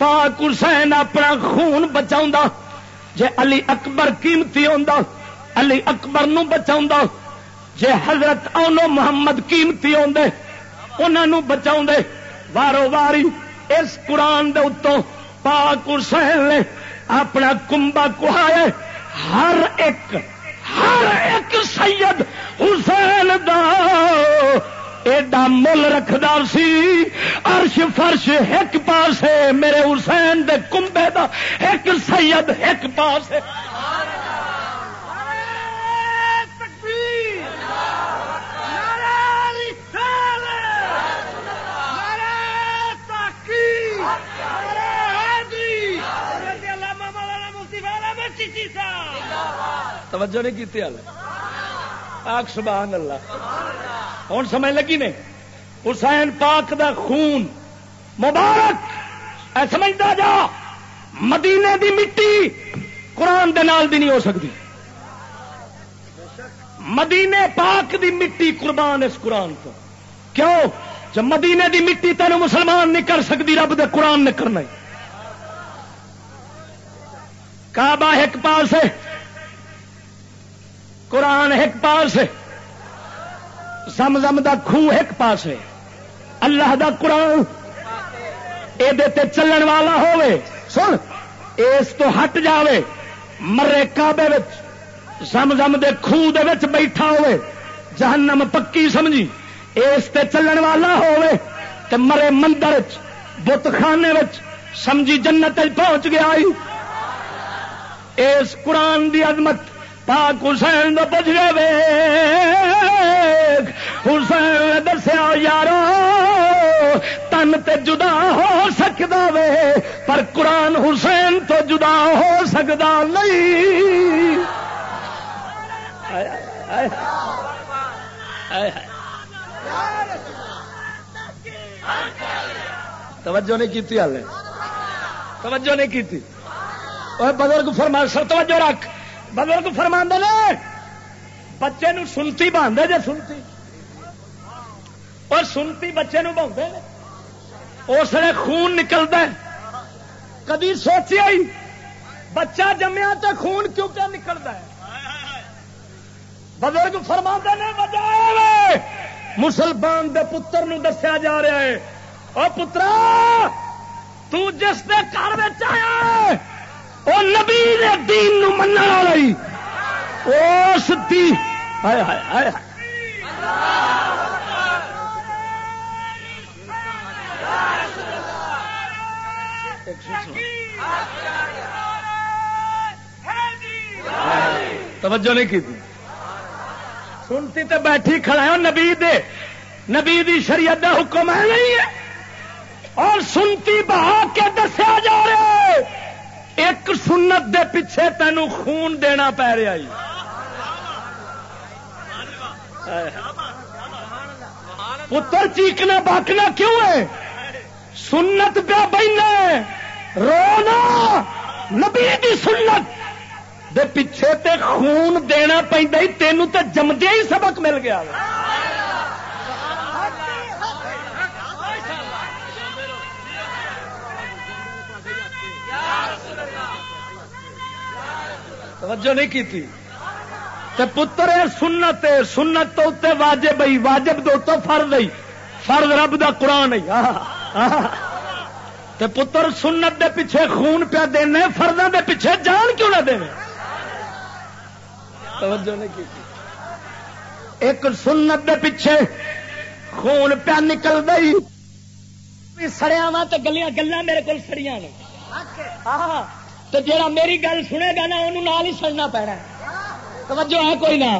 پاک حسین اپنا خون بچاؤ جے علی اکبر قیمتی ہوں علی اکبر نو بچاؤ جے حضرت اونو محمد قیمتی آدھے انہوں بچاؤ وارو واری اس قرآن دے اتوں پاک حسین نے اپنا کمبا کہایا ہر ایک ہر ایک سید حسین دا۔ ایڈا مل رکھدا سی، عرش فرش ایک پاس میرے حسین دے کمبے دا ایک سید ایک پاس توجہ نہیں کی آگ سبحان اللہ۔ ہوں سمجھ لگی نے؟ حسین پاک دا خون مبارک! اے سمجھتا جا! مدینے دی مٹی قرآن دے نال دی نہیں ہو سکتی۔ مدینے پاک دی مٹی قربان اس قرآن کو کیوں؟ جب مدینے دی مٹی تین مسلمان نہیں کر سکتی، رب دے قرآن نے کرنا کعبہ ایک پاس ہے قرآن ایک پاس ہے زم زم دا خوہ ایک پاس ہے اللہ دا قرآن یہ چلن والا ہوئے سن اس تو ہٹ جاوے۔ مرے کابے زم زم دے خوہ دے وچ بیٹھا ہوئے جہنم پکی سمجھی۔ اس تے چلن والا ہوئے تے مرے مندر بت خانے سمجھی جنت پہنچ گیا اس قرآن دی عظمت پاک حسین تو گئے حسین دسیا، یارو، تن تے جدا ہو سکتا وے، پر قرآن حسین تو جدا ہو سکتا نہیں۔ توجہ نہیں کی ہال توجہ نہیں کی بزرگ فرما سر توجہ رکھ۔ بزرگ فرما نے، بچے نو سنتی باندھے جے سنتی۔ اور سنتی بچے نو بہتے اس لیے خون نکلتا کدی سوچیا ہی، بچہ جمیا تو خون کیوں کیا نکلتا ہے؟ بزرگ فرما نے وجہ مسلمان دے پتر نو دسیا جا رہا ہے۔ اور پترا، تو جس دے گھر آیا وہ نبی دین من والی اس توجہ نہیں کی سنتی تو بیٹھی کھڑا ہے، نبی دے۔ نبی دی شریعت دا حکم ہے نہیں ہے۔ اور سنتی بہا کے دسیا جا رہا ہے ایک دے پیچھے تینوں خون دینا پی رہا جی۔ پتر چیخنا باقنا کیوں ہے؟ سنت پہ بہنا رونا۔ نبی دی سنت۔ دے پیچھے تے خون دینا پہ تینوں تے جمدیا ہی سبق مل گیا۔ توجہ نہیں کی تھی تے پتر سنت سنت تو اتنے واجب ہی واجب دو تو فرض ہی فرض رب دا قرآن ہی تے پتر، سنت دے پیچھے خون پیا دینا فرداں دے پیچھے جان کیوں نہ دینا توجہ نہیں کی ایک سنت دے پیچھے خون پیا نکل گئی۔ سڑیا وا تو گلیاں گلا میرے کو سڑیا نے۔ تو جا میری گل سنے گا نا، انہوں نال ہی سڑنا پینا توجہ ہے کوئی نہ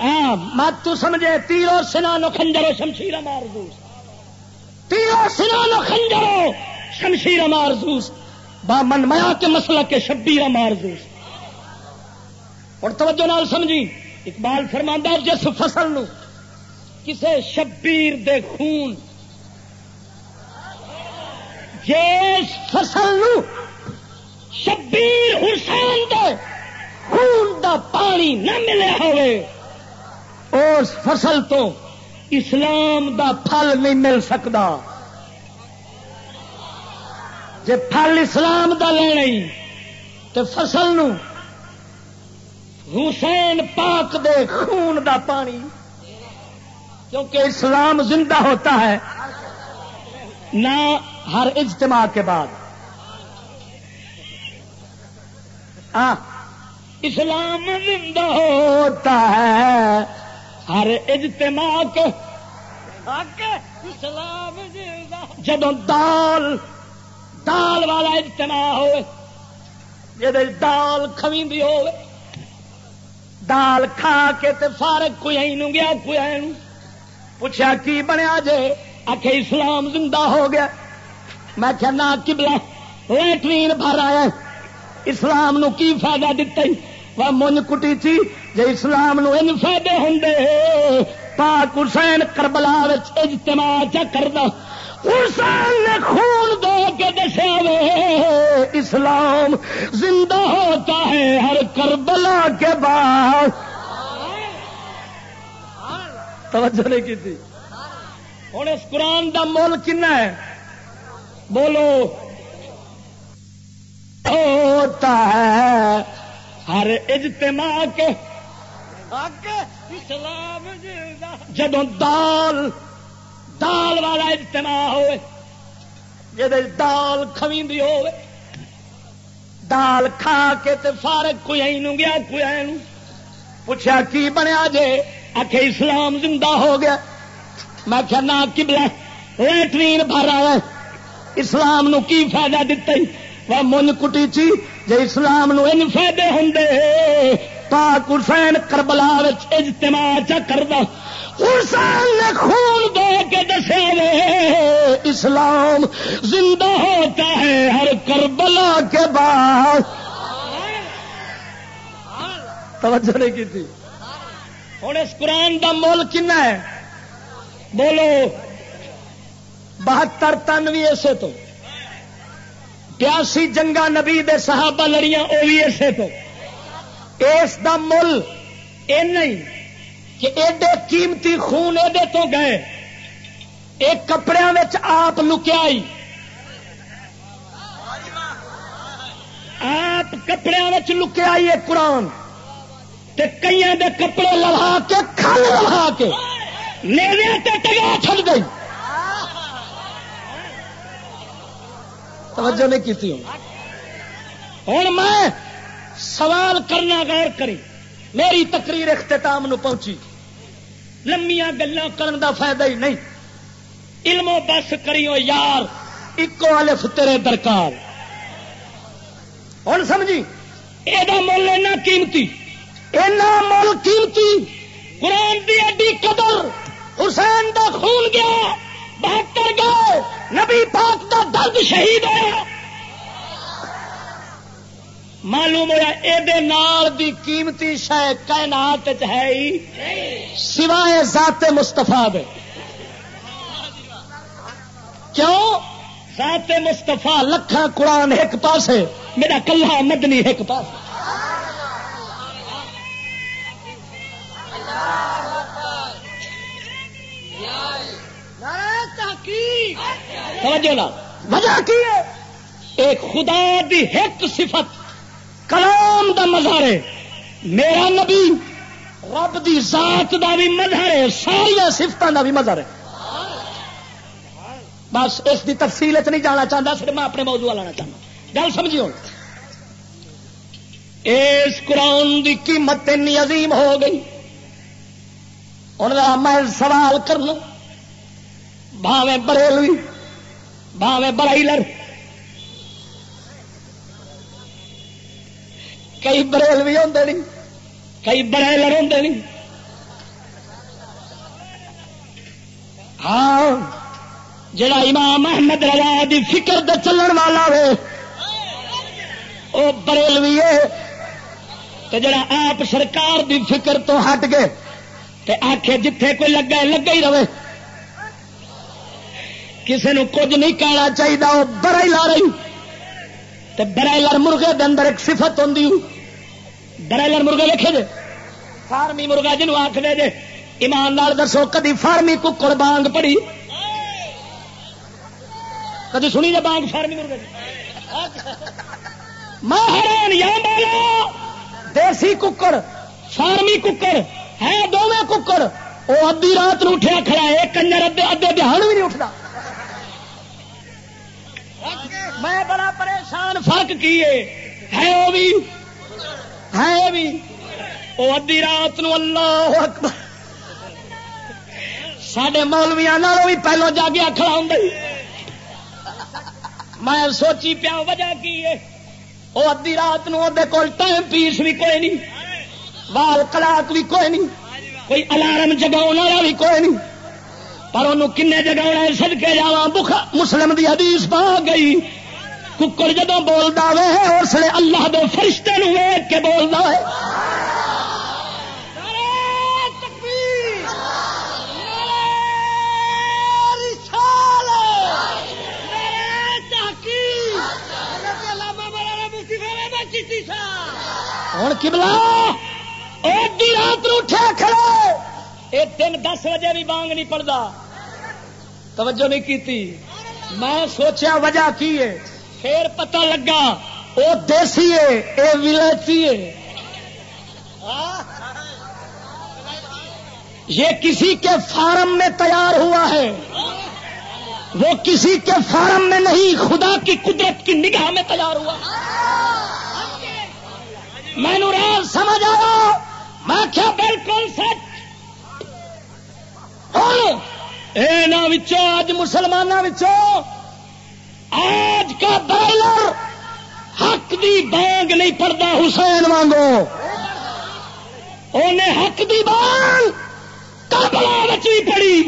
ہاں، مت تو سمجھے، تیرو سنا نو خنجرو شمشیر مار دوس تیرو سنا نو خنجرو شمشیر مار دوس با من میا کے مسئلہ کے شبیر مار دوس اور توجہ نال سمجھی، اقبال فرماندہ جس فصل نو کسے شبیر دے خون، جس فصل نو شبیر حسین دے خون دا پانی نہ ملے ہوئے اس فصل تو اسلام دا پھل نہیں مل سکتا۔ جے پھل اسلام دا لینا تو فصل نو حسین پاک دے خون دا پانی، کیونکہ اسلام زندہ ہوتا ہے، نہ ہر اجتماع کے بعد آ ہاں، اسلام زندہ ہوتا ہے۔ ہر اجتماع کے اسلام جب دال دال والا اجتماع ہو دال کمی ہوئے، دال کھا کے تے فارغ کوئی نو گیا، کوئی پوچھا کی بنیا جے؟ آخ اسلام زندہ ہو گیا۔ میں کیا نہ کبلا لیٹرین بھر آیا۔ اسلام نو کی فائدہ دتا وہ من کٹی تھی جی اسلام نو ان فائدے ہوں پاک حسین کربلا اجتماع چا کردا۔ حسین نے خون دے کے دسیا اسلام زندہ ہوتا ہے ہر کربلا کے بعد۔ توجہ نہیں کی تھی؟ ہوں اس قرآن دا مول کن ہے؟ بولو۔ ہوتا ہے۔ ہر اجتماع کے اسلام جی جدو دال دال والا اجتماع ہوئے جی دال کمی ہو دال کھا کے تے فارغ کوئی نو گیا، کوئی پوچھا کی بنیا جے؟ آخ اسلام زندہ ہو گیا۔ میں کیا نہ کبلا لیٹرین بھر آیا۔ اسلام نو کی فائدہ دتا وہ من کٹی چی جی اسلام نو ان فائدے ہوں پاک حسین کربلا اجتماع چا کردا حسین نے خون دے کے دسے اسلام زندہ ہوتا ہے ہر کربلا کے بعد توجہ نہیں کی تھی ہوں اس قرآن دا مول کن ہے بولو بہتر تن بھی اسے تو بیاسی جنگا نبی دے صحابہ لڑیاں وہ بھی اسے تو۔ اس دا مل ای نہیں کہ ایڈے قیمتی خون ایڈے تو گئے۔ ایک کپڑے آپ لکیا آپ کپڑے لکیا ایک قرآن۔ تے کئی دے کپڑے لڑا کے، کھل لڑا کے نیوے تے ٹگا چڑ گئی۔ توجہ نہیں کی ہوں۔ میں سوال کرنا غور کری۔ میری تقریر اختتام نو پہنچی۔ لمیا گلا کرن دا فائدہ ہی نہیں۔ علم و بس کریو یار، اکو الف تیرے درکار۔ ہوں سمجھی؟ یہ مل اینا قیمتی۔ اینا مل قیمتی۔ قرآن دی ایڈی قدر، حسین دا خون گیا، بہتر گئے۔ نبی پاک دا درد شہید ہوا معلوم ہوا یہ دی قیمتی شہ کائنات ہے ہی سوائے ذات مستفا دے۔ کیوں؟ ذات مستفا لکھا قرآن ایک پاسے، میرا کلہ مدنی ایک پاس وجہ کی ہے؟ ایک خدا دی ایک صفت کلام دا مظہر ہے میرا نبی رب دی ذات دا بھی مظہر ہے ساریا سفتوں دا بھی مظہر ہے بس اس دی تفصیل نہیں جانا چاہتا صرف میں اپنے موضوع لانا چاہتا گل سمجھی ہوں اس قرآن دی قیمت اتنی عظیم ہو گئی۔ ان میں سوال کر لوں بھاوے بریلوی۔ بھاوے برائلر کئی بریل بھی ہوں نہیں، کئی برائلر ہوں نہیں۔ ہاں جڑا امام احمد رضا دی فکر دے چلن والا ہو وہ بریل بھی ہے۔ تو جڑا آپ سرکار دی فکر تو ہٹ گئے، تے آخے جتھے کوئی لگا لگا ہی رہے۔ کسی نے کچھ نہیں کہنا چاہیے، وہ برائل لا برائلر مرغے دے اندر ایک صفت ہوں برائلر مرغے دیکھے جے؟ فارمی مرغا جنوب آخ دے جے، ایمان لال دسو، کدی فارمی ککڑ بانگ پڑی؟ کدی سنی جے بانگ فارمی مرغے میں حیران، یا بالا دیسی ککڑ، فارمی ککڑ، ہے دونوں ککڑ۔ وہ ادی رات نو اٹھیا کھڑا ہے کنجر ادے ادے دہان بھی نہیں اٹھتا میں بڑا پریشان، فرق کیے ہے؟ وہ بھی؟ ہے بھی؟ وہ ادی رات نو اللہ اکبر۔ سڈے مولویا بھی پہلو جاگیا کھڑا ہوں میں سوچی پیا، وجہ کی ہے؟ وہ ادی رات نو کول ٹائم پیس بھی کوئی نہیں، وال کلاک بھی کوئی نہیں، کوئی الارم جگا والا بھی کوئی نہیں۔ پر انہوں کن جگا سدکے جا مسلم دی حدیث پا گئی۔ ککڑ جدو بولتا وے اس لیے اللہ دے فرشتے نو ویگ کے بولتا ہے ہوں کبلا رات اٹھا کھڑے۔ یہ دن دس بجے بھی بانگ نہیں پڑتا۔ توجہ نہیں کی میں سوچیا وجہ کی ہے؟ پھر پتہ لگا وہ دیسی ہے یہ ولائتی ہے۔ یہ کسی کے فارم میں تیار ہوا ہے۔ وہ کسی کے فارم میں نہیں، خدا کی قدرت کی نگاہ میں تیار ہوا۔ میں راز سمجھ آیا۔ میں کیا بالکل سچ آج مسلمانوں آج کا بائلر حق دی بانگ نہیں پڑتا حسین وانگو۔ انہیں حق دی بانگ کربلا بھی پڑی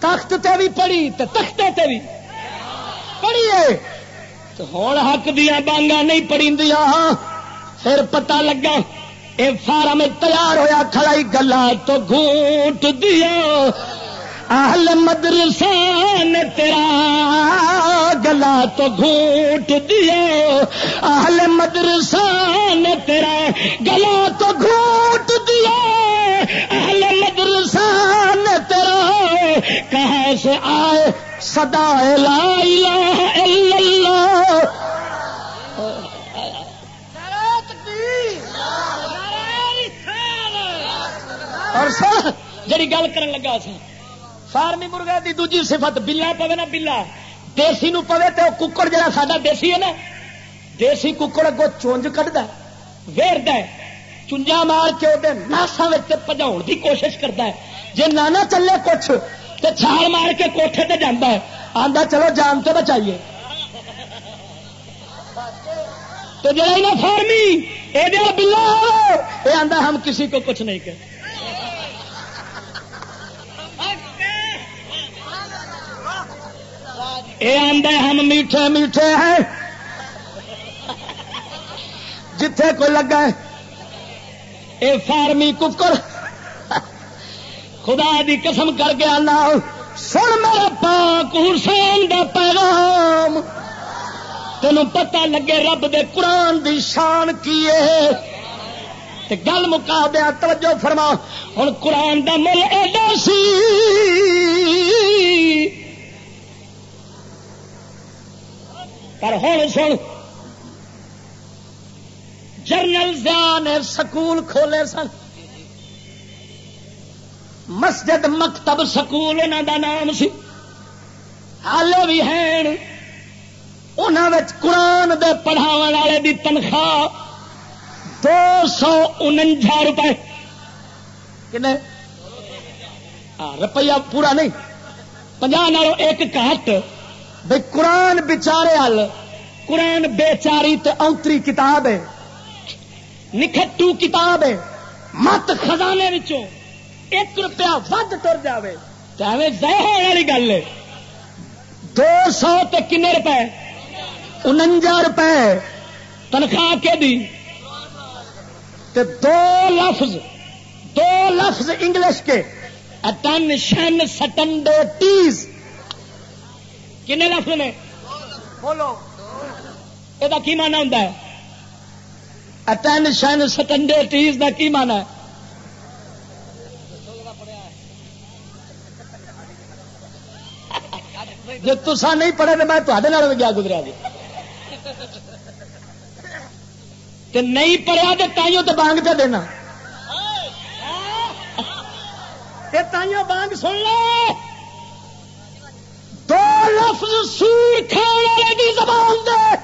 تخت تے بھی پڑی تے تختے تے بھی پڑی ہے۔ ہوں حق دیا بانگا نہیں پڑی ہاں، پھر پتا لگا اے فارم تیار ہویا، کھڑائی گلا تو گھونٹ دیا۔ اہل مدرسہ نے تیرا گلا تو گھونٹ دیا۔ اہل مدرسہ نے تیرا گلا تو گھونٹ دیا۔ اہل مدرسہ نے تیرا کہاں سے آئے سدا لا الہ الا اللہ۔ اور سر، جڑی گل کرن لگا سا، فارمی مرغے دی دوجی صفت بلا پوے نا بلا، دیسی نو پوے تو ککڑ جا سا دیسی ہے نا، دیسی ککڑ اگو چونج کٹد ویرد چنجا مار کے وہ ناسا پجاؤ کی کوشش کرتا ہے۔ جی نانا چلے کچھ تو چھال مار کے کوٹھے تے جانا ہے آتا چلو جان تو بچائیے۔ تو جا فارمی یہ بلا یہ آتا ہم کسی کو کچھ نہیں کہ یہ آدھے ہم میٹھے میٹھے ہیں۔ جتھے کوئی لگا ہے۔ اے فارمی ککر خدا دی قسم کر کے آنا۔ سن میرا پاک حسین دا پیغام۔ تین پتہ لگے رب دے قرآن دی شان کی گل مکا دیا توجہ فرما۔ ہوں قرآن دا مل ایڈا سی۔ پر ہوں سن۔ جرنل زیا نے سکول کھولے سن۔ مسجد مکتب سکول انہوں دا نام سی۔ ہالے بھی ہیں۔ انہوں قرآن دے پڑھاو والے دی تنخواہ دو سو انجا روپئے روپیہ پورا نہیں۔ پناہ ایک کٹ بھائی قرآن بچارے ہل قرآن بےچاری اونتری کتاب ہے۔ نکھٹو کتاب ہے۔ مت خزانے ایک روپیہ ود تر جائے چاہے ضائع ہونے والی گل ہے۔ دو سو تے کنے روپے؟ انجا روپے۔ تنخواہ کے دی؟ تے دو لفظ دو لفظ انگلش کے۔ اٹینشن سٹنڈے ٹیز۔ کنے لفظ نے؟ بولو۔ یہ کی مانا ہوں اٹینشن سٹنڈے ٹیز کا کی مانا ہے؟ جی تسا نہیں پڑھے تو میں جی؟ تے گیا گزرا جی؟ نہیں پڑھیا تو تائیوں تو بانگ پہ دینا۔ تائیوں بانگ سن لو لفظ سور کھانے والے کی زبان دے۔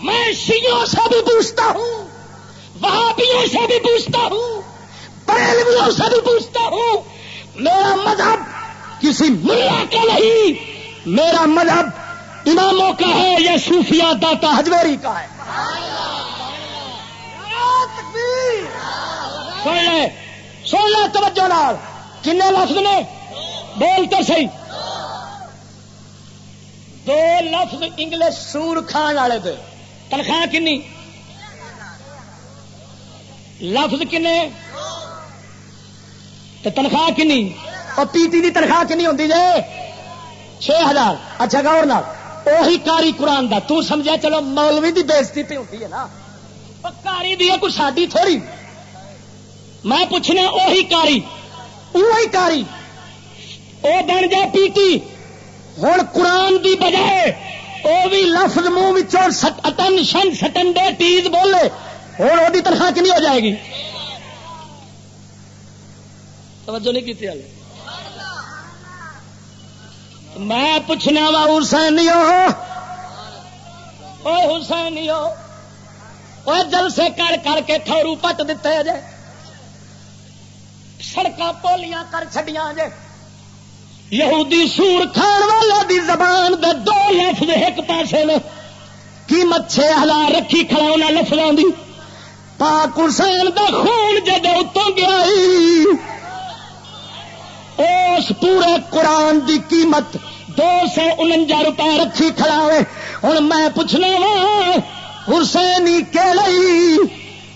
میں شیوں سے بھی پوچھتا ہوں، وہابیوں سے بھی پوچھتا ہوں، پہلویوں سے بھی پوچھتا ہوں، میرا مذہب کسی ملا کا نہیں، میرا مذہب اماموں کا ہے یا صوفیہ داتا ہجویری کا ہے۔ سن لے سن لے توجہ نال کن لفظ نے؟ بول تو سی دو لفظ انگلش سور کھان والے دے۔ تنخواہ کنی لفظ کنے تنخواہ کنی اور پی ٹی کی تنخواہ کنی ہوتی جی چھ ہزار۔ اچھا گور وہی کاری قرآن دا۔ تو سمجھا چلو مولوی دی بےزتی پہ ہوتی ہے نا۔ کاری دی کوئی ساری تھوڑی۔ میں پوچھنا وہی کاری۔ وہی کاری۔ وہ بن جائے پی ٹی۔ ہوں قرآن دی بجائے وہ بھی لفظ منہ اٹینشن سٹن دے ٹیز بولے ہوں وہ تنخواہ کنی ہو جائے گی؟ توجہ نہیں کی میں پوچھنا وا، حسین او حسین وہ کر کر کے تھورو پٹ دیتے جے۔ سڑک پولیاں کر چڈیا جے۔ یہودی سور کھان والے دی زبان دے دو لفظ ایک پاسے نے۔ قیمت چھ ہزار رکھی کھڑا لفظوں دی؟ پاک حسین دا خون جدو اتوں گیا اس پورے قرآن دی قیمت دو سو انجا روپئے رکھی کھڑا ہوئے۔ ہوں میں پوچھنا وا حسین کے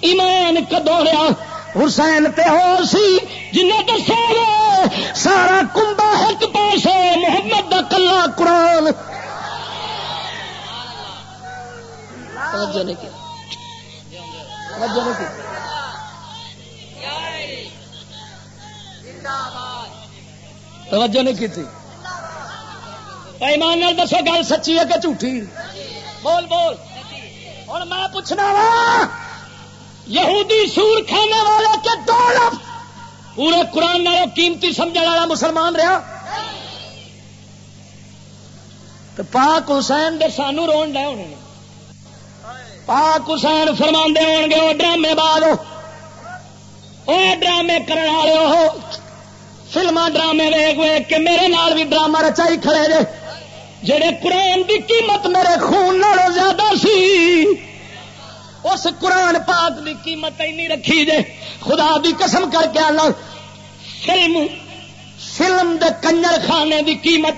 ایمان کدو رہا حسین تے ہو سی، جنہیں دسا سارا کمبا ایک پاس محمد دا کلا قرآن۔ توجہ نہیں کی۔ توجہ توجہ نہیں کی ایمان دسو، گل سچی ہے کہ جھوٹھی؟ بول بول۔ ہوں میں پوچھنا وا یہودی سور کھانے والے کے دو لفظ پورے قرآن قیمتی سمجھ والا مسلمان رہا۔ تو پاک حسین دے سانو رون ڈے ہونے۔ پاک حسین فرما ہو گے وہ ڈرامے بعد وہ ڈرامے کرنے والے ہو۔ فلما ڈرامے ویگ ویگ کے میرے نال بھی ڈرامہ رچائی کھڑے جے جڑے قرآن کی قیمت میرے خون نالوں زیادہ سی۔ اس قرآن پاک کی قیمت ہی نہیں رکھی جے۔ خدا دی قسم کر کے آنا۔ فلم فلم دے کنجر خانے دی قیمت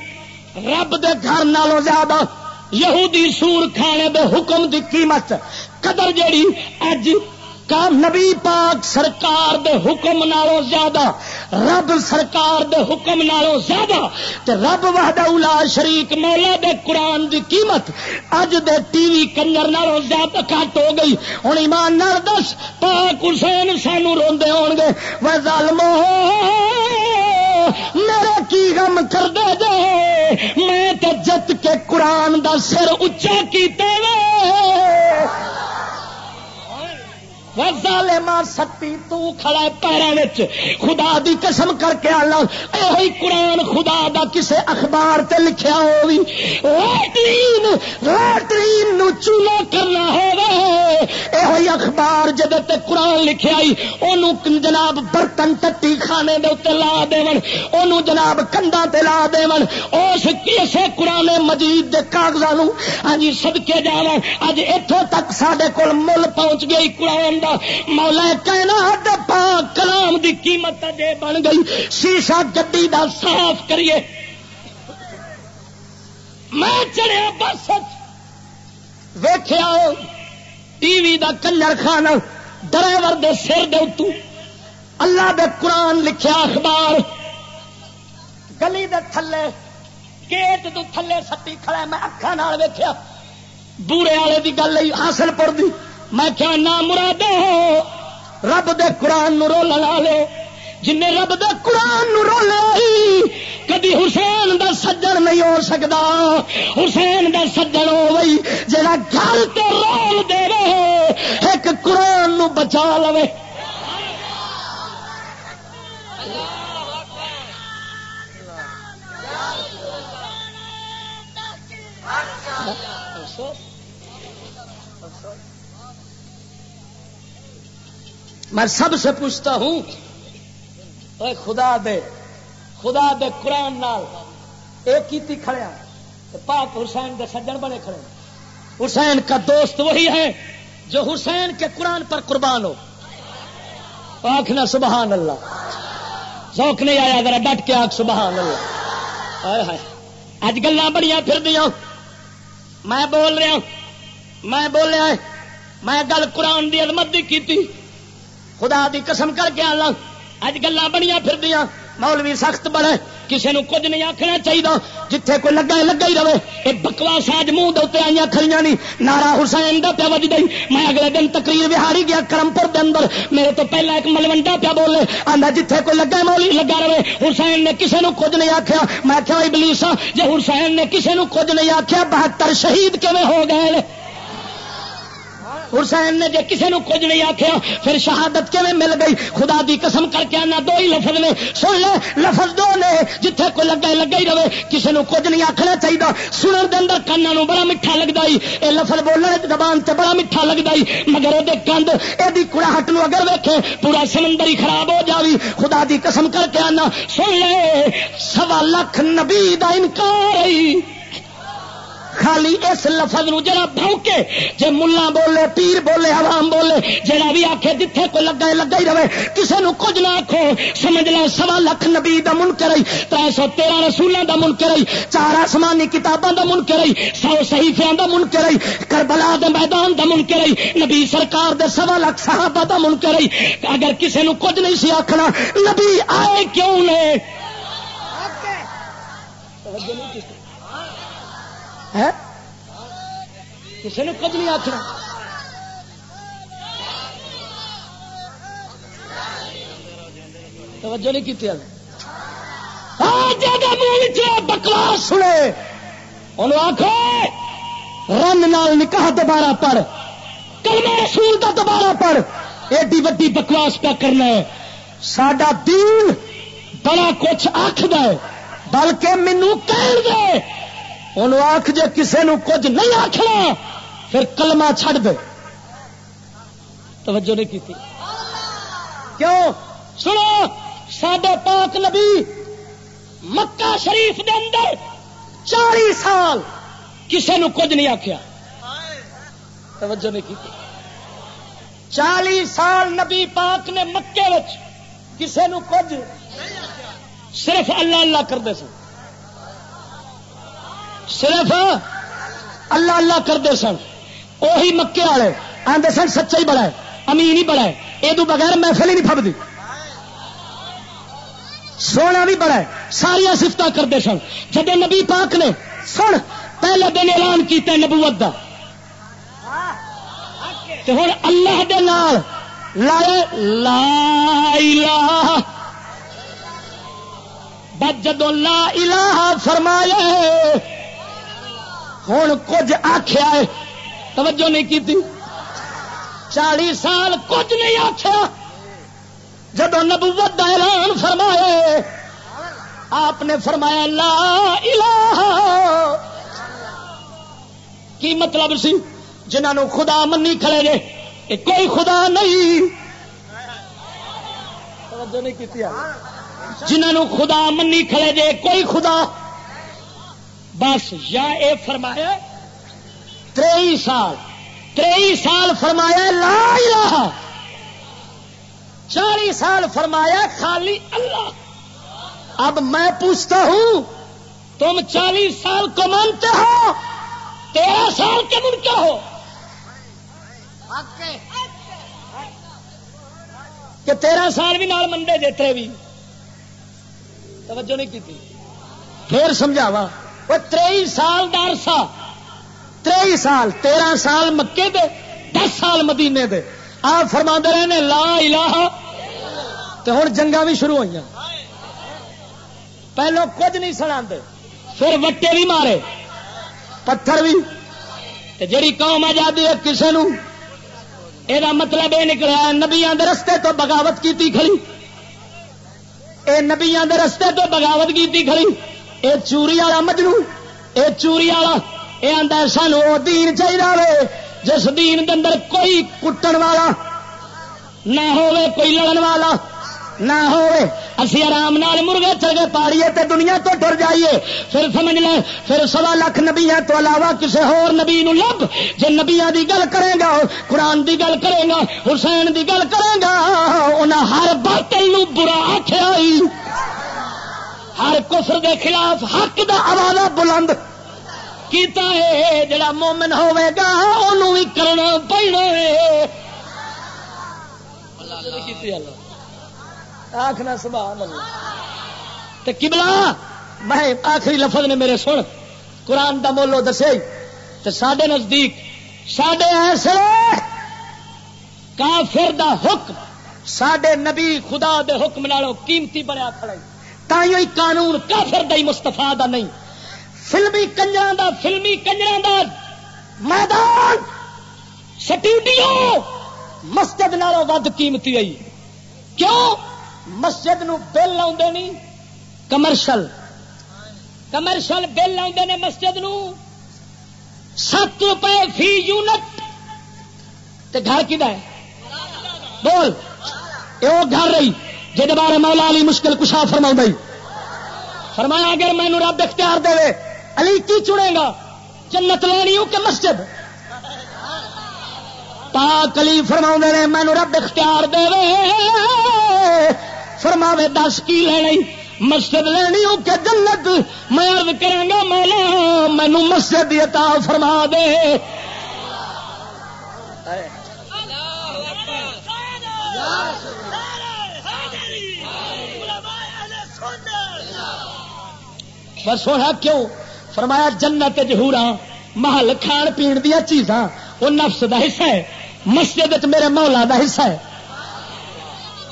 رب دے گھر نالوں زیادہ۔ یہودی سور کھانے دے حکم دی قیمت۔ قدر جیڑی اج کا نبی پاک سرکار دے حکم نالوں زیادہ۔ رب سرکار دے حکم نالوں زیادہ تے رب وحدہ اولا شریک مولا دے قرآن دی قیمت اج دے ٹی وی کنجر نالوں زیادہ کٹ ہو گئی۔ ہوں ایمان نال دس، پاک حسین سانو روندے ہون گے۔ وہ ظالمو میرا کی غم کر دے جے؟ میں تے جت کے قرآن دا سر اچا کیتے وے۔ ظالما ستی تو کھڑا پیروں خدا دی قسم کر کے آنا یہ قرآن خدا دا کسے اخبار تے لکھیا ہوگی لٹرین لٹرین نو چونا کرنا ہوگا یہ اخبار جد تے قرآن لکھیا ان جناب برتن ٹٹی کھانے دے اتنے لا دون جناب کنڈا تے لا دون اس کسے قرآن مجید دے کاغذوں ہاں جی سدکے جا اج اتوں تک سڈے کول مل پہنچ گئی قرآن مولا کہنا پاک کلام دی قیمت جے بن گئی۔ شیشہ گڈی دا صاف کریے۔ میں چڑھیا بس ویخیا ٹی وی دا کنجر خان ڈرائیور دے سر دے اتو۔ اللہ دے قرآن لکھیا اخبار۔ گلی دے تھلے، گیٹ تو تھلے سٹی کھڑا میں اکھان ویخیا بورے والے دی گل حاصل پڑ دی۔ میں کیا نام مراد رب دے قرآن نو رول والے جن رب دے قرآن نو رولے کدی حسین دا سجن نہیں ہو سکتا حسین دا سجن ہو گئی جا گھر تو رول دے رہے، ایک قرآن نو بچا لو میں سب سے پوچھتا ہوں، اے خدا دے خدا دے قرآن نال ایک کیتی کھڑیا ہاں، پاک حسین دے سجن بنے کھڑے ہاں۔ حسین کا دوست وہی ہے جو حسین کے قرآن پر قربان ہو۔ آخنا سبحان اللہ۔ شوق نہیں آیا، ذرا ڈٹ کے آخ سبحان اللہ۔ اج گلا بڑی پھر دیا میں بول رہا میں بولیا میں گل قرآن دی عظمت دی کی خدا دی قسم کر کے آنا اج گلا بنیا پھر دیا مولوی سخت بڑے کسی نے کچھ نہیں آخنا چاہیے جتھے کوئی لگا لگا ہی رہے۔ یہ بکواس آج منہ دے آئی کھڑی نہیں۔ نارا حسین کا پیا وج گئی میں اگلے دن تقریر بہاری گیا کرمپور کے اندر۔ میرے تو پہلا ایک ملوڈا پیا بولے۔ آدھا جتھے کوئی لگا مولی لگا رہے۔ حسین نے کسی نے کچھ نہیں آخیا میں کیا بلیسا ہاں، جی حسین نے کسی نے کچھ نہیں آخیا بہتر شہید کیون ہو گئے حسین نے جی کسی نے کچھ نہیں آخیا پھر شہادت کیون مل گئی؟ خدا دی قسم کر کے آنا، دو ہی لفظ نے۔ سن لے، لفظ دو نے، جتھے کوئی لگا لگا ہی رہے، کسی نے کچھ نہیں آخنا چاہیے سنن دے اندر کانوں بڑا میٹھا لگتا یہ لفظ بولنے زبان سے بڑا میٹھا لگتا مگر وہ گند یہ کڑاہٹ نو اگر ویکے پورا سمندر ہی خراب ہو جاوی۔ خدا دی قسم کر کے آنا۔ سن لے، سوا لکھ نبی دا انکار خالی اس لفظ نو جڑا بھونکے، جے ملا بولے، پیر بولے، عوام بولے جڑا بھی آکھے جتھے کوئی لگا لگا ہی رہے۔ کسے نو کچھ نہ آکھو، سمجھ لو، سوا لکھ نبی دا من کرئی تر سو تیرہ رسولوں دا من کرئی چار آسمانی کتاباں دا من کرئی سو صحیفیاں دا من کرئی کربلا دے میدان دا من کرئی نبی سرکار دے سوا لکھ صحابہ دا من کرئی اگر کسے نو کچھ نہیں سی آکھنا، نبی آئے کیوں نے توجہ نہیں کی کسی نے کچھ نہیں آخنا توجہ نہیں کی ہاں، بکواس سنے انہوں آخو رن نال نکاح دوبارہ پڑھ، کلمہ رسول کا دوبارہ پڑھ، ایڈی وڈی بکواس پہ کرنا ہے۔ سڈا دین بڑا کچھ آخد بلکہ مینو کہہ دے انہوں آخ جے کسے نو کچھ نہیں آخنا پھر کلمہ چھڑ دے۔ توجہ نہیں کی کیوں؟ سنو سڈے پاک نبی مکہ شریف دے اندر چالی سال کسے نو کچھ نہیں آخیا توجہ نہیں کی چالی سال نبی پاک نے مکے کسے نو کچھ صرف اللہ اللہ کرتے سن۔ صرف اللہ اللہ کرتے سن۔ وہی مکے والے آدھے سن سچا ہی بڑا ہے امین ہی بڑا ہے یہ بغیر محفل ہی نہیں فبدی سونا بھی بڑا ہے ساریا سفت کرتے سن۔ جب نبی پاک نے سن پہلے دن اعلان کیا نبوت کا ہوں اللہ دے نال لائے، لا الہ۔ بس جدو لا الہ فرمایا ہوں کچھ آخیا ہے۔ توجہ نہیں کی چالی سال کچھ نہیں آخیا جب نبوت کا اعلان فرمایا آپ نے فرمایا، لا الہ۔ کی مطلب سی؟ جنہوں خدا منی کھڑے گے کہ کوئی خدا نہیں۔ جنہوں خدا منی کھڑے گے کوئی خدا بس یا اے فرمایا تری سال تری سال فرمایا لا الہ۔ چالیس سال فرمایا خالی اللہ۔ اب میں پوچھتا ہوں تم چالیس سال کو مانتے ہو؟ تیرہ سال کے من کیا ہو کہ تیرہ سال بھی نال منڈے جتنے بھی توجہ نہیں کی پھر سمجھاوا وہ تری سال دار سا تری سال، تیرہ سال مکے دے، دس سال مدینے دے۔ آپ فرما رہے نے لا الہ تو ہوں جنگا بھی شروع ہوئی پہلو کچھ نہیں سنا پھر وٹے بھی مارے۔ پتھر بھی جڑی قوم آزادی ہے کسی نو۔ یہ مطلب یہ نکلا نبیا رستے تو بغاوت کی کھڑی۔ اے نبیا رستے تو بغاوت کی کھڑی۔ اے چوری والا مجنو، اے چوری والا یہ آتا سانو دین چاہیے جس دین کے اندر کوئی کٹن والا نہ ہوئے کوئی لڑن والا نہ ہوئے اسی آرام نال مرغے چلے پاڑیے تے دنیا تو ڈر جائیے۔ پھر سمجھ لے، پھر سوا لاکھ نبی تو علاوہ کسی ہور نبی نو لب جی نبیا دی گل کرے گا، قرآن دی گل کرے گا، حسین دی گل کرے گا انہیں ہر باطل نو برا آخیا ہر کفر دے خلاف حق دا آواز بلند کیتا ہے، جڑا مومن ہوے گا انہوں بھی کرنا پڑنا ہے۔ آخنا سبحان اللہ۔ تے کبلا میں آخری لفظ نے میرے سن، قرآن دا مولو دسے۔ تے سڈے نزدیک سڈے ایسے کافر دا حکم سڈے نبی خدا دے حکم نالوں قیمتی بنیا تھی قانون کافر دا مستفا دا نہیں۔ فلمی کنجر دا، فلمی کنجر دا میدان، سٹوڈیو، مسجد نالوں ود قیمتی آئی۔ کیوں؟ مسجد نو بل آ کمرشل۔ کمرشل بل آدھے نے مسجد نو۔ سات روپے فی یونٹ۔ تے گھر کھا ہے؟ بول۔ یہ گھر رہی۔ جہد بارے مولا علی مشکل کشا فرما فرمایا اگر مینو رب اختیار دے، علی کی چنے گا؟ جنت لینی ہوں کہ مسجد؟ پاک علی فرما نے، مینو رب اختیار دے فرماوے دس کی لینی، مسجد لینی ہوں کہ جنت؟ میں ارد کروں گا مولا، مینو مسجد عطا فرما دے۔ اللہ بس ہونا کیوں؟ فرمایا جنت جہورا محل کھان پی دیا چیزاں، وہ نفس دا حصہ ہے، مسجد میرے مولا دا حصہ ہے۔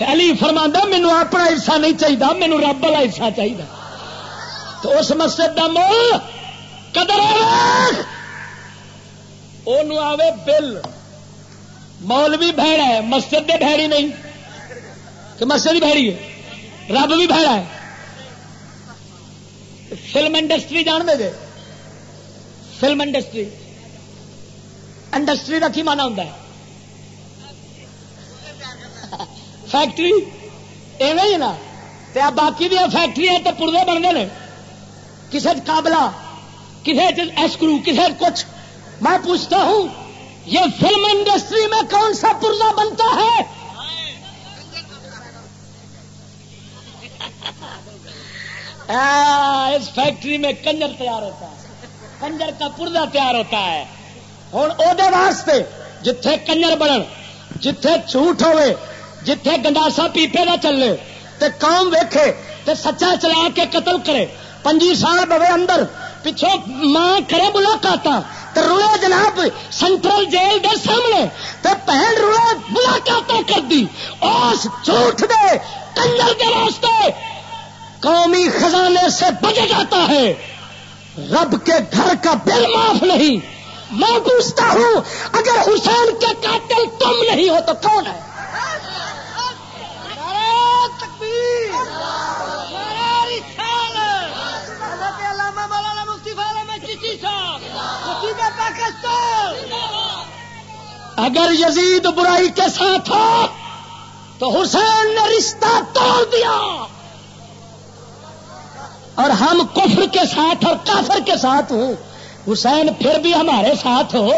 علی فرما مینو اپنا حصہ نہیں چاہیے مینو رب والا حصہ چاہیے تو اس مسجد کا مول قدر آوے۔ بل۔ مول بھی بہڑا ہے، مسجد دے بھڑی نہیں۔ کہ مسجد ہی بھڑی ہے، رب بھی بہڑا ہے۔ فلم انڈسٹری جان دے فلم انڈسٹری۔ انڈسٹری کا کی مانا ہوتا ہے؟ فیکٹری۔ ایویں ہی نا۔ باقی دیا فیکٹری تو پورزے بنتے ہیں کسی قابلہ کسی ایسکرو کسی کچھ۔ میں پوچھتا ہوں، یہ فلم انڈسٹری میں کون سا پرزا بنتا ہے؟ اس فیکٹری میں کنجر تیار ہوتا ہے۔ کنجر کا پردا تیار ہوتا ہے۔ ہوں وہ واسطے جتھے کنجر بڑھ جتھے جھوٹ ہوے جتھے گنڈاسا پیپے نہ چلے تے قوم ویکھے تے سچا چلا کے قتل کرے۔ پنجی سال بوے اندر پچھو ماں کرے ملاقات روئے جناب سینٹرل جیل دے سامنے، تے پہن روئے ملاقات کر دی۔ اس جھوٹ دے کنجر کے واسطے قومی خزانے سے بج جاتا ہے۔ رب کے گھر کا بل معاف نہیں۔ میں پوچھتا ہوں، اگر حسین کے قاتل تم نہیں ہو تو کون ہے؟ اگر یزید برائی کے ساتھ ہو، تو حسین نے رشتہ توڑ دیا۔ اور ہم کفر کے ساتھ اور کافر کے ساتھ ہوں۔ حسین پھر بھی ہمارے ساتھ ہو،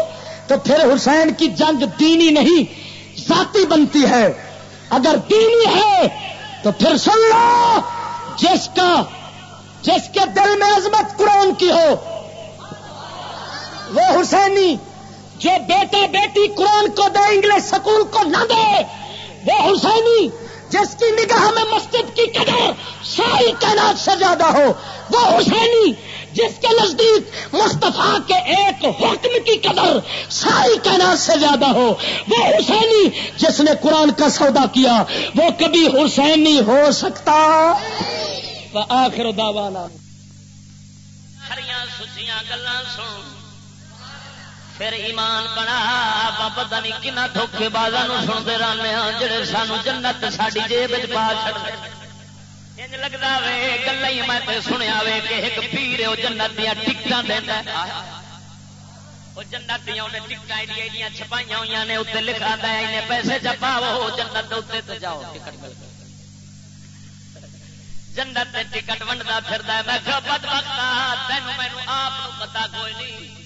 تو پھر حسین کی جنگ دینی نہیں، ذاتی بنتی ہے۔ اگر دینی ہے، تو پھر سن لو، جس کا، جس کے دل میں عظمت قرآن کی ہو، وہ حسینی، جو بیٹا بیٹی قرآن کو دے، انگلش سکول کو نہ دے، وہ حسینی۔ جس کی نگاہ میں مسجد کی قدر ساری تعینات سے زیادہ ہو، وہ حسینی، جس کے نزدیک مصطفیٰ کے ایک حکم کی قدر ساری تعینات سے زیادہ ہو، وہ حسینی، جس نے قرآن کا سودا کیا، وہ کبھی حسینی ہو سکتا۔ آخر داوانا سچیاں گلا سن پھر ایمان بنا پتا نہیں کنا دھوکھے بازا سنتے رہنے ہاں جڑے سانو جنت ساری جیب پا چڑ لگتا وے گلا ہی میں سنیا وے کہ ایک پیر وہ جنت دیا ٹکٹاں دینا وہ جنت دیا انہیں ٹکٹاں ایڈیا چھپائی ہوئی نے اتنے لکھا دیں پیسے چپاو جنت اتنے تو جاؤ، ٹکٹ مل جنت ٹکٹ ونڈتا پھر میں بد وقت تین مینو آپ پتا کوئی نہیں۔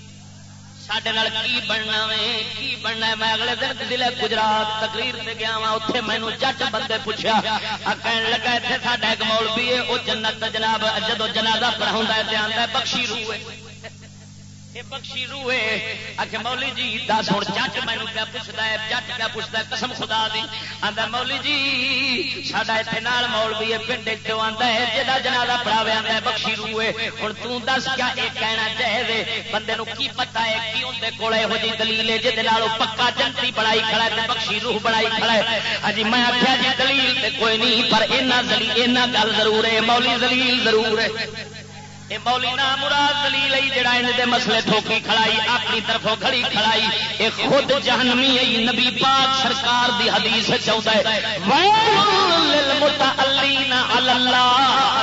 سڈے کی بننا وے کی بننا میں اگلے دن ضلع گجرات تقریر سے گیا وا اتنے مینو جٹ بندے پوچھا کہنے لگا اتنے ساڈا ایک مول بھی ہے وہ جنت جناب جدو جنازہ پڑھا ہے بخشی روح بخشی روئے۔ آخر مولی جی دس ہوں جٹ مینو کیا پوچھتا ہے، جٹ کیا پوچھتا ہے؟ قسم خدا دی۔ آتا مولی جی ساڈا اتنے نال مول بھی ہے پنڈ چو آتا ہے جہاں جنازہ پڑھاوے آتا ہے، بخشی روئے۔ ہوں تس کیا یہ کہنا چاہے بندے کی پتا ہے، کی اندر کول یہو جی دلیل ہے جہد پکا جنتی بڑائی کھڑا ہے بخشی روح بڑائی کھڑا ہے۔ ہجی میں آخیا جی دلیل کوئی نہیں، پر اینا دلیل اینا گل ضرور ہے مولی دلیل ضرور ہے۔ مولی نام مراد دلیل جڑا ان دے مسئلے ٹھوکی کھڑائی، اپنی طرفوں کھڑی کھڑائی، اے خود جہنمی ہے نبی پاک سرکار دی حدیث چاہتا ہے للمتعلین علی اللہ حضور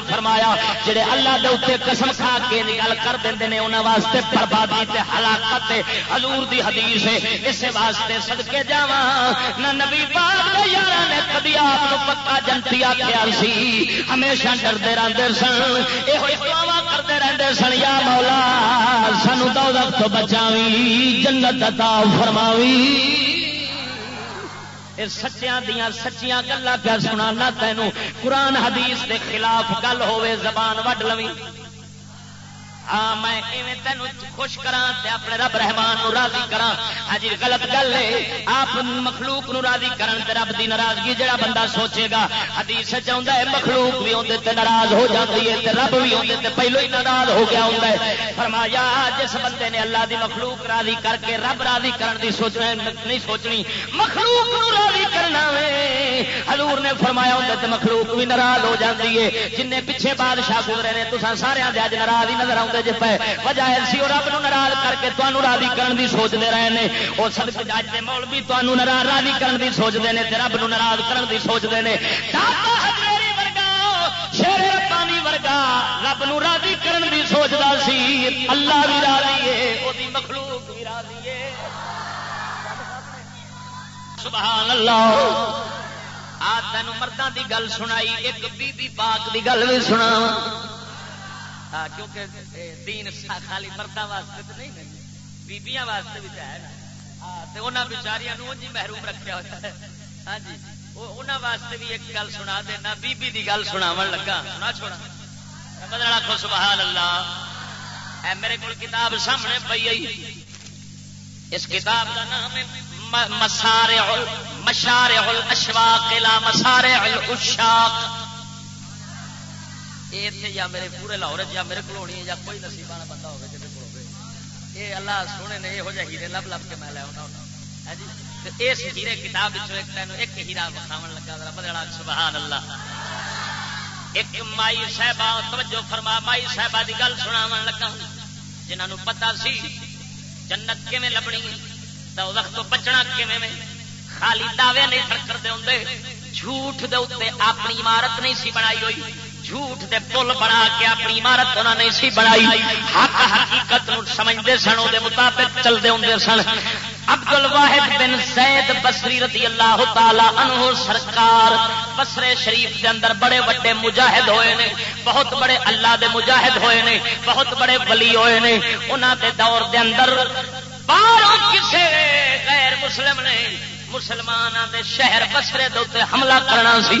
نے فرمایا، جڑے اللہ دے اوتے قسم کھا کے نکل کر دیندے نے، انہاں واسطے بربادی تے ہلاکت حضور دی حدیث ہے اس واسطے صدقے جاواں۔ نہ نبی پاک دے یاراں نے کبھی آپ کو پکا جنتی آکھیا سی، ہمیشہ ڈردے رہندے سن اے کرتے رہتے سن، یا مولا، سانو تو بچاوی جنت عطا فرماوی سچیاں دیا سچیاں گلا پیا سنا تینوں۔ قرآن حدیث کے خلاف گل ہوے زبان وڈ لوی۔ ہاں میں تینوں خوش کرا اپنے رب رحمان نو راضی کرا ہاں جی، غلط گل ہے۔ آپ مخلوق نو راضی کرن تے رب دی ناراضگی جڑا بندہ سوچے گا، حدیث چاہتا ہے، مخلوق بھی ہوندے تے ناراض ہو جاتی ہے تے رب بھی ہوندے تے پہلو ہی ناراض ہو گیا ہوندا ہے۔ فرمایا، جس بندے نے اللہ دی مخلوق راضی کر کے رب راضی کرن دی سوچنا نہیں سوچنی۔ مخلوق نو راضی کرنا وے حضور نے فرمایا ہوندا تے مخلوق بھی ناراض ہو جاتی ہے۔ جن پچھے بادشاہ گزرے نے، تساں سارے دے اج ناراض ہی نظر آؤندے جی پہ وجہ ایسی وہ رب ناراض کر کے تمہوں راضی کرن دی سوچتے رہے ہیں وہ سب جج کے مول بھی تمہوں ناراض راضی کرن دی سوچتے ہیں رب نو ناراض کرن دی سوچتے ہیں شیر ربانی ورگا، رب نو راضی کرن دی سوچتا سی۔ اللہ بھی راضی ہے وہ مخلوق بھی راضی ہے۔ سبحان اللہ آ تین مردوں کی گل سنائی، ایک بی بی پاک کی گل بھی سنا ہاں کیونکہ دین خالی مردوں واسطے تو نہیں بیبیاں واسطے بھی تو ہے نا۔ ہاں، بچاریاں جی محروم رکھا ہوا ہے۔ ہاں جی انہوں واسطے بھی ایک گل سنا دینا بی بی دی گل سناو لگا۔ سنا چھوڑا۔ مدر آخو سبحان اللہ اے، میرے کو کتاب سامنے پی آئی۔ اس کتاب کا نام ہے مسارے مشارے اشواق مسارے الاشاق اتنے یا میرے پورے لاہور یا میرے کو ہونی ہے یا کوئی نصیب والا بندہ ہوگا جیسے کو یہ اللہ سونے نے یہو جہ ہیرے لب لب کے میں لیا ہونا جی اس ہیرے کتاب ایک تین ایک ہیرا بخاو لگا بدلا سبحان اللہ ایک مائی صاحبہ توجہ فرما مائی صاحبہ کی گل سنا لگا جنہوں پتا سی جنت کیون لبنی تو وقت تو بچنا کیون خالی دعوے نہیں سر کرتے ہوں جھوٹ دے اپنی عمارت نہیں سی بنائی ہوئی جھوٹ دے پل بنا کے اپنی عمارت انہوں نے سی بنائی۔ حق حقیقت سمجھتے سن وہ مطابق چلتے ہوں سن۔ ابدل واحد بن سید بسری رضی اللہ تعالی عنہ سرکار بسرے شریف دے اندر بڑے بڑے مجاہد ہوئے نے، بہت بڑے اللہ دے مجاہد ہوئے نے، بہت بڑے ولی ہوئے نے۔ انہوں دے دور دے اندر باہر کسے غیر مسلم نے مسلمان دے شہر بسرے دے حملہ کرنا سی۔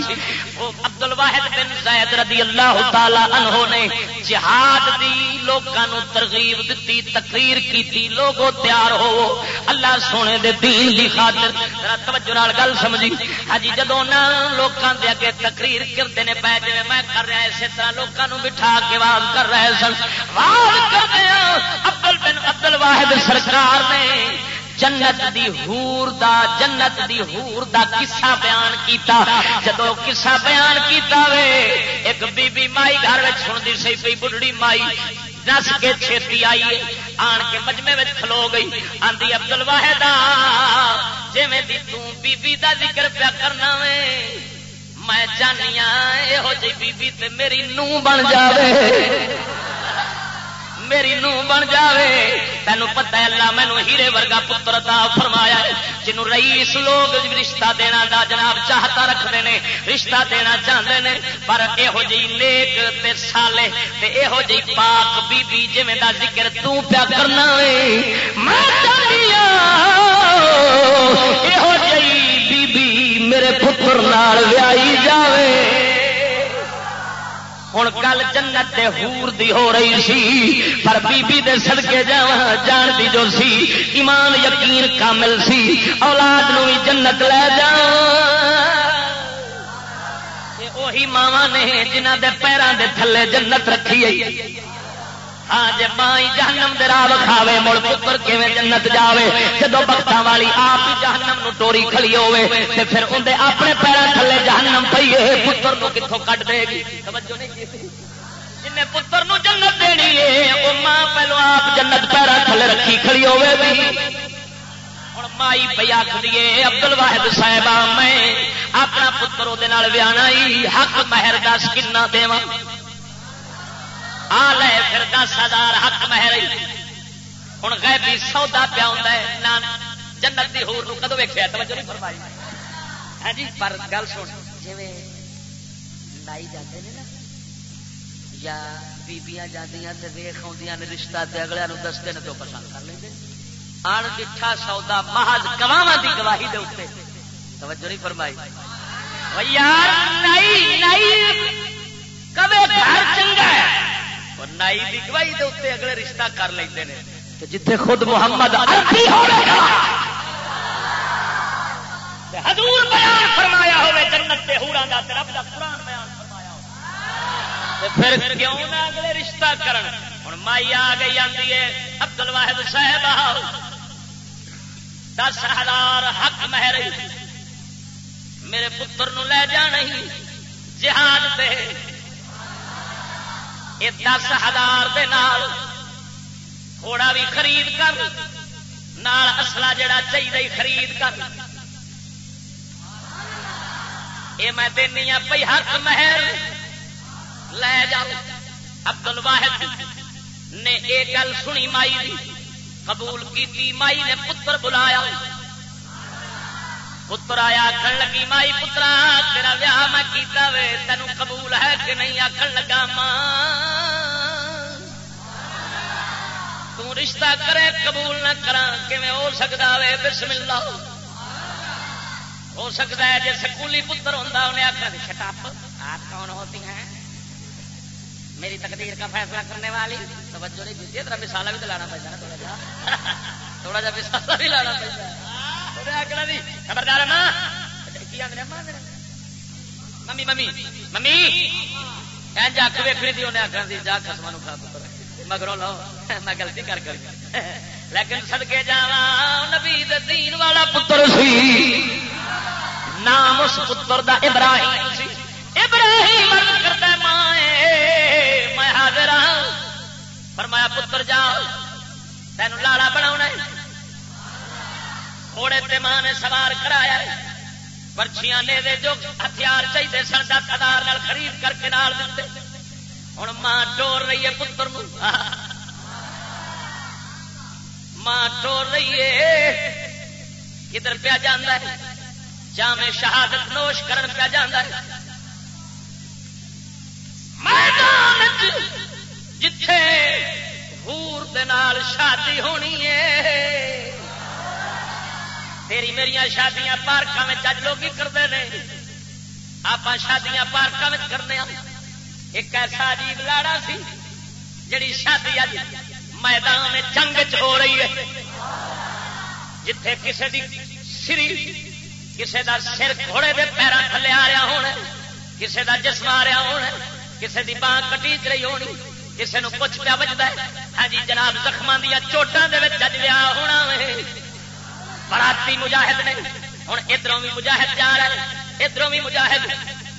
وہ عبد الواحد بن زید رضی اللہ تعالی عنہ نے جہاد دی لوگوں ترغیب دیتی تقریر کی لوگو تیار ہو اللہ سونے دے دین دی خاطر توجہ نال گل سمجھی۔ ہجی ہاں جی، جدو لوگوں دے اگے تقریر کرتے ہیں پہ جی میں کر رہا اسی طرح لوگوں بٹھا کے واز کر رہے سن۔ واز کرتے عبد بن عبد الواحد سرکار نے جنت دی ہور دا جنت دی ہور دا قصہ بیان کیتا. جدو قصہ بیان کیتا وے، ایک بی بی مائی گھر سنتی سی پی بڑھڑی مائی، نس کے چھتی آئی، آن کے مجمے میں کھلو گئی۔ آندی ابدل واحد جی میں دی بی بی دا ذکر پیا کرنا وے، میں چاہنی یہو جی بی بی تے میری نو بن جائے میری نو بن جاوے۔ تینوں پتہ ہے اللہ مینو ہیرے ورگا پتر دا فرمایا جنوں رئیس لوگ رشتہ دینا دا جناب چاہتا رکھتے ہیں رشتہ دینا چاہتے ہیں پر یہو جی نیک تے سالے تے یہو جی پاک بی بی جی دا ذکر تو پیا کرنا میں یہو جی بی بی میرے پتر نال ویائی جاوے۔ ہوں گل جنت دے ہور دی ہو رہی سی پر بی بی دے سڑکے جا جان دی جو سی ایمان یقین کامل سی اولاد نو بھی جنت لے جا وہی ماوا نے جنہ دے پیروں دے تھلے جنت رکھی ہے ہاں جی ماں جہنم دے راہ کھاوے مڑ پتر کیویں جنت جاوے؟ جدو بختوں والی آپ جہنم نو ٹوری کھلی ہوے تے پھر اندے اپنے پیروں تھلے جہنم پئی ہے پتر نو کتوں کٹ دے گی؟ توجہ نہیں کی جن پتر نو جنت دینی ہے وہ ماں پہلو آپ جنت پیروں تھلے رکھی کھڑی ہوے بھی ہوں مائی پی آخری ابدل واحد صاحب میں اپنا پتر وہ ویانا حق مہر دس کنا دواں آ لے پھر دس ہزار حق مہر ہوں غیبی سودا پیا ہوں جنت کی ہور کدو ویکیا توجہ نہیں فرمائی۔ ہاں جی پر گل سن۔ جی لائی جاتے ہیں نا یا بیبیاں ویخ نے رشتہ اگلے دستے ہیں تو پسند کر لیں آن سودا محض گواہ کی گواہی دے اتنے توجہ نہیں فرمائی۔ یار نائی نائی کبے گھر چنگا ہے؟ نائی کی گواہی دے اتنے اگلے رشتہ کر لیں جتھے خود محمد حضور بیان فرمایا جنت تے دا تے رب دا قرآن بیان فرمایا پھر کیوں نہ اگلے رشتہ کرن؟ ہن مائی آ گئی آندی ہے عبد الواحد صاحب دس ہزار حق مہر میرے پتر نو لے جانا جہاد تے یہ دس ہزار گھوڑا بھی خرید کر، نال اصلا جڑا چاہیے خرید کر۔ یہ میں دینی ہوں پی حق مہر۔ لے جاؤ۔ ابدل واحد نے یہ گل سنی مائی قبول کی مائی نے پتر بلایا۔ پتر آیا آخر لگی، مائی پترا، تیرا ویاہ میں کیتا وے تینوں قبول ہے کہ نہیں؟ آخر لگا، ماں۔ رشتہ کرے، قبول نہ کرا ہو سکتا وے؟ بسم اللہ ہو سکتا ہے جی سکولی پتر ہوں انہیں آخر شٹاپ آپ کون ہوتی ہیں؟ میری تقدیر کا فیصلہ کرنے والی۔ توجہ نہیں دیتی تھوڑا مثالہ بھی تو لانا پڑتا نا تھوڑا جا۔ [laughs] تھوڑا جا مثالہ بھی لانا پڑتا۔ خبردار ممی ممی ممی جک ویکنی تھی انہیں آخر جا خسما کھا پتر مگروں لو میں گلتی کر کر لیکن سدکے جا نبی دین والا پتر سی نام اس پتر دا ابراہیم سی ابراہیم کرتا ماں میں حاضر ہاں فرمایا پتر جا تین لاڑا بنا گھوڑے تے ماں نے سوار کرایا پرچیاں نے دے جو ہتھیار چاہیے سن، دس ہزار خرید کر کے نال دے ہوں ماں ٹور رہی ہے پتر ماں ٹور رہی ہے۔ کدھر پیا جانا ہے؟ جامع شہادت نوش کرن پیا جانا ہے۔ میدان جتھے ہور شادی ہونی ہے۔ تیری میری شادیاں پارکوں میں اج لوگ کرتے ہیں آپ شادیاں پارکوں میں کرنے ہاں. ایک ایسا عجیب لاڑا سی جڑی شادی اج میدان جنگ چ ہو رہی ہے. جتھے کسے دی سری، کسے دا سر گھوڑے دے پیروں تھلے آ رہا ہونا کسے دا جسم آ رہا ہونا کسی کی بان کٹیچ رہی ہونی کسی نے کچھ پیا بجتا ہے۔ ہاں جی جناب زخم دیا چوٹان کے اج لیا ہونا براتی مجاہد نے۔ ہوں ادھر بھی مجاہد جا رہا ہے ادھر بھی مجاہد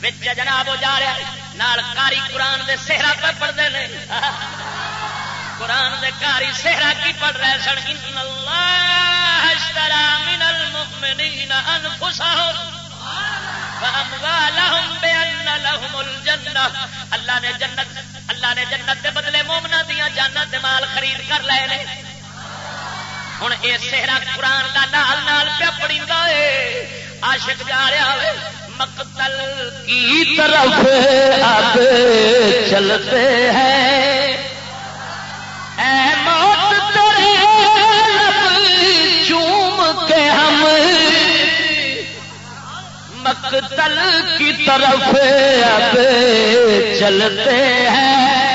بچ جناب وہ جا رہا نال کاری قرآن دے سہرا پہ پڑھتے ہیں۔ قرآن دے کاری سہرا کی پڑھ رہے سن۔ ان اللہ اشترا من المؤمنین انفسهم اللہ نے جنت، اللہ نے جنت کے بدلے مومنا دیا جانا مال خرید کر لے لے ہوں یہ سہرا قرآن کا نال نال پیا پڑی آشک جا رہا ہے مقتل کی طرف اب چلتے ہیں اے موت تیرے لب چوم کے ہم مقتل کی طرف اب چلتے ہیں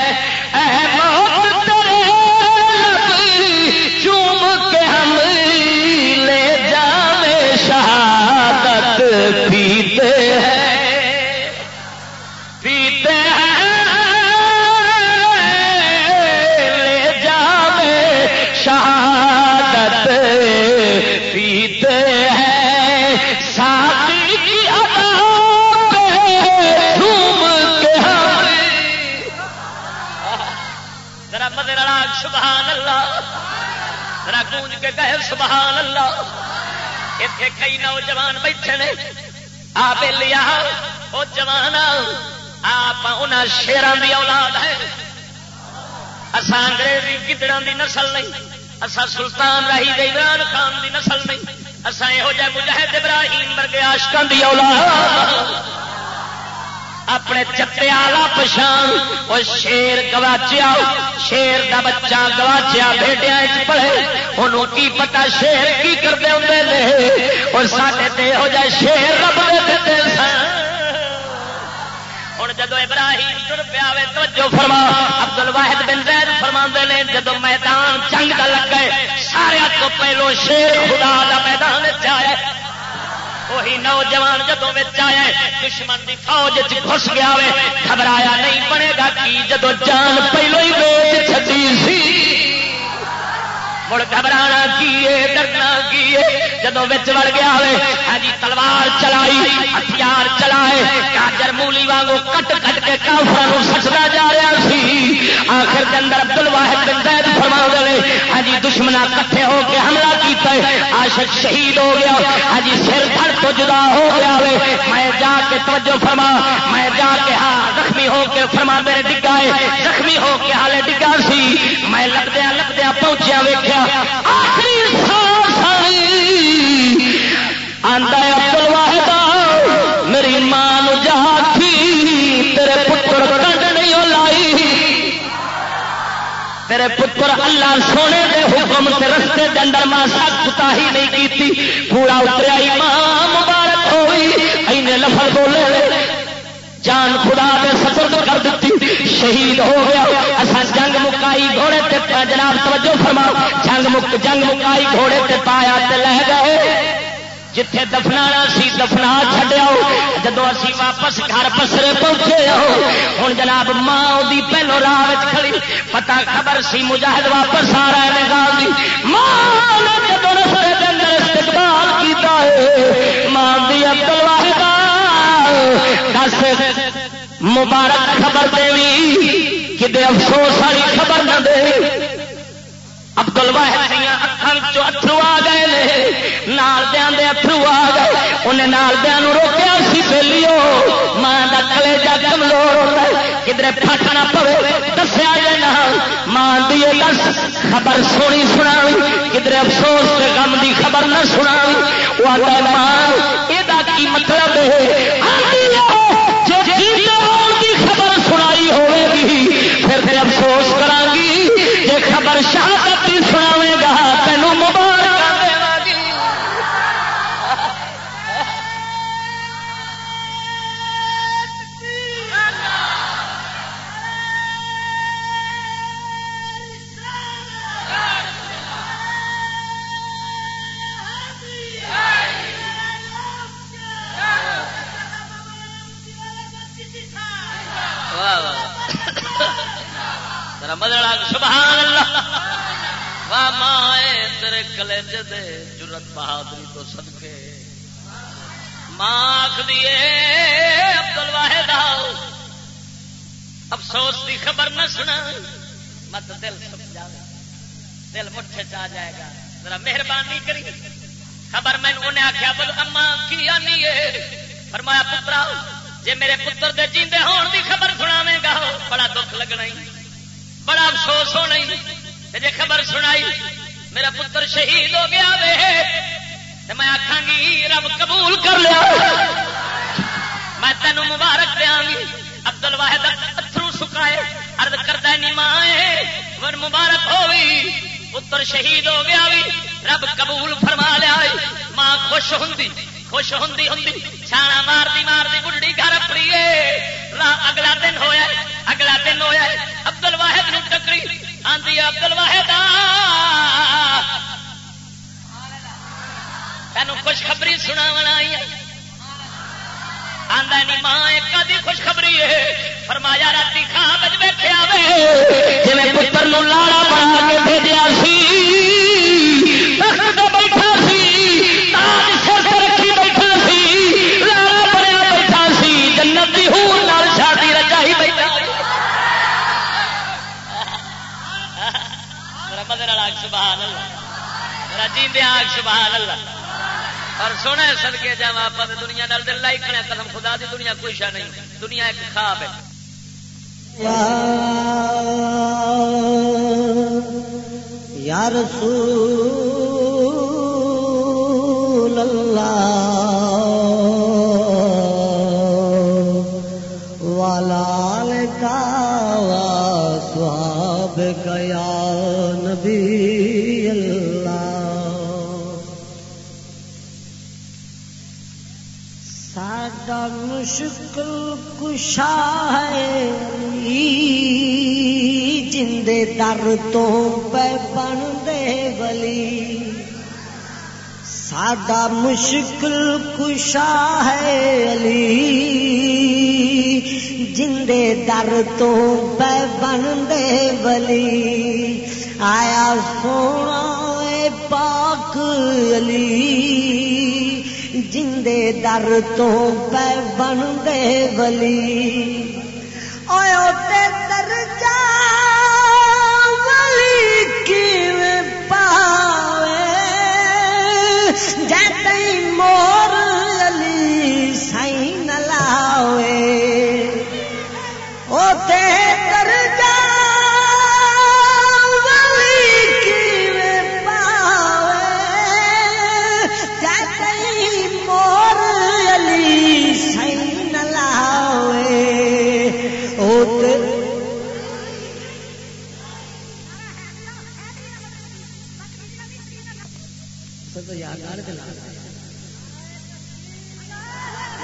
بیٹھے نے آ لیا، وہ جوان آپ شیران کی اولاد ہے اسان انگریزی گدڑا کی نسل نہیں اصا سلطان راہی دے عمران خان کی نسل نہیں۔ اصا یہو جہ مجاہد ابراہیم ورگے آشکان دی اولاد۔ اپنے چپے آلہ پچھان وہ شیر گواچیا، شیر دا بچہ گواچیا بیٹیا پڑے انہوں کی پتا شیر کی کرتے ہوں اور سارے ہو جائے شیر رب دے سن۔ ہوں جدو ابراہیم تر پیا توجہ فرما ابدل واحد بن زید فرما نے جدو میدان جنگ کا لگ گئے سارے تو پہلو شیر خدا دا میدان چاہے وہی نوجوان جدو آیا دشمن کی فوج گھس گیا گھبرایا نہیں بنے گا کی؟ جدو جان پہلو ہی سی۔ مڑ گھبرا کیے، ڈرنا کیے جدو بچ وڑ گیا ہاں جی، تلوار چلائی، ہتھیار چلائے کاجر مولی وانگو کٹ کٹ کے کافر سچنا جا رہا سی۔ آخر کے اندر ابدل واحد بن زید فرما گئے ہاں جی، دشمنا کٹھے ہو کے حملہ کیتا ہے، عاشق شہید ہو گیا ہاں جی، سر دھڑ تو جدا ہو گیا میں جا کے توجہ فرما، میں جا کے ہاں زخمی ہو کے فرما میرے ڈگا ہے، زخمی ہو کے حالے ڈگا سی۔ میں لگدیا لگدیا پہنچیا ویخیا آخری آتا ابدل واحد میری ماں جا تیرے پتر کنڈ نہیں لائی۔ تیرے پتر اللہ سونے دے حکم سے رستے کے اندر ماسا کتا ہی نہیں کی پورا اتریا ماں مبارک ہوئی این لفظ بولے۔ جان خدا دے سفر کر دیتی، شہید ہو گیا۔ اصا جنگ مکائی گھوڑے تے جناب توجہ فرما جنگ مک جنگ مکائی گھوڑے تے پایا تے لہ گئے۔ جتھے دفنا سی دفنا چڈیا جدو اسی واپس گھر پسرے پہنچے ہوں جناب ماں دی پہلو راہ کھڑی۔ پتا خبر سی مجاہد واپس آ رہا ہے گال دی۔ ماں نے جدو رستے کے استقبال کیتا ہے، ماں دی عبد دس مبارک خبر دے کہ افسوس والی خبر نہ دے۔ ابدل واحد اکھان اترو آ گئے نال دیا اترو آ گئے۔ انہیں نال دیا روکیا سی پہلیو ماں کا کلے جا کمزور ہوتا ہے کدھر پھٹنا پوے، دسیا جائے ماں دی دس خبر سونی سنا کدھر افسوس کے غم دی خبر نہ سنا وہ آتا ماں یہ کی مطلب کی خبر سنائی ہوگی گی، پھر افسوس کرا گی، یہ خبر شاہ سناوے گا، تینوں سبحان اللہ تیرے کلج دے جرت بہادری تو سدکے ماں آخری ابدل واحد آؤ۔ افسوس کی خبر نہ سنا۔ مت دل سمجھا دل مٹھے چ جائے گا۔ ذرا مہربانی کری۔ خبر میں انہیں آخیا بل اما کی آنی ہے فرمایا، پترا جی میرے پتر دے جیندے ہون دی خبر سناوے گا، بڑا دکھ لگنا ہی۔ بڑا افسوس ہونا جی خبر سنائی، میرا پتر شہید ہو گیا وے میں آخا گی، رب قبول کر لیا۔ میں تینوں مبارک دیا گی۔ ابدل واحد اترو سکائے ارد کردہ نی ماں مبارک ہوئی پتر شہید ہو گیا بھی رب قبول فرما لیا ماں خوش ہوں خوش ہوں ہوں چھانا مارتی مارتی بڑھڑی گھر اپنی اگلا دن ہویا اگلا دن ہویا ابدل واحد نو ٹکری۔ ہاں جی، آدھی ابدل واحد۔ تین خوشخبری سنا آئی آدھا نی ماں، ایک خوشخبری ہے۔ فرمایا رات کھان بچ جی پتر لاڑا بنا کے بھیجا سی۔ آگ سبحان اللہ۔ اور سونا سد کے جا آپ دنیا نال دل لائی کھڑے قدم خدا دی دنیا کوئی شا نہیں۔ دنیا ایک خواب ہے۔ یا رسول اللہ والال کا سواب گیا مشکل کشا ہے جندے در تو پہ بن دے بلی ساڈا مشکل کشا ہے علی۔ جندے در تو پہ بن دے بلی آیا سونا پاک علی۔ جندے در تو پہ بن دے بلی تے در جا بلی کی پاوے؟ جی مور علی سائی نلاوے او تے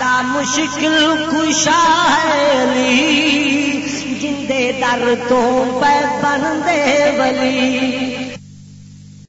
دا مشکل کشا ہے علی۔ جندے در تو پہ بن دے ولی۔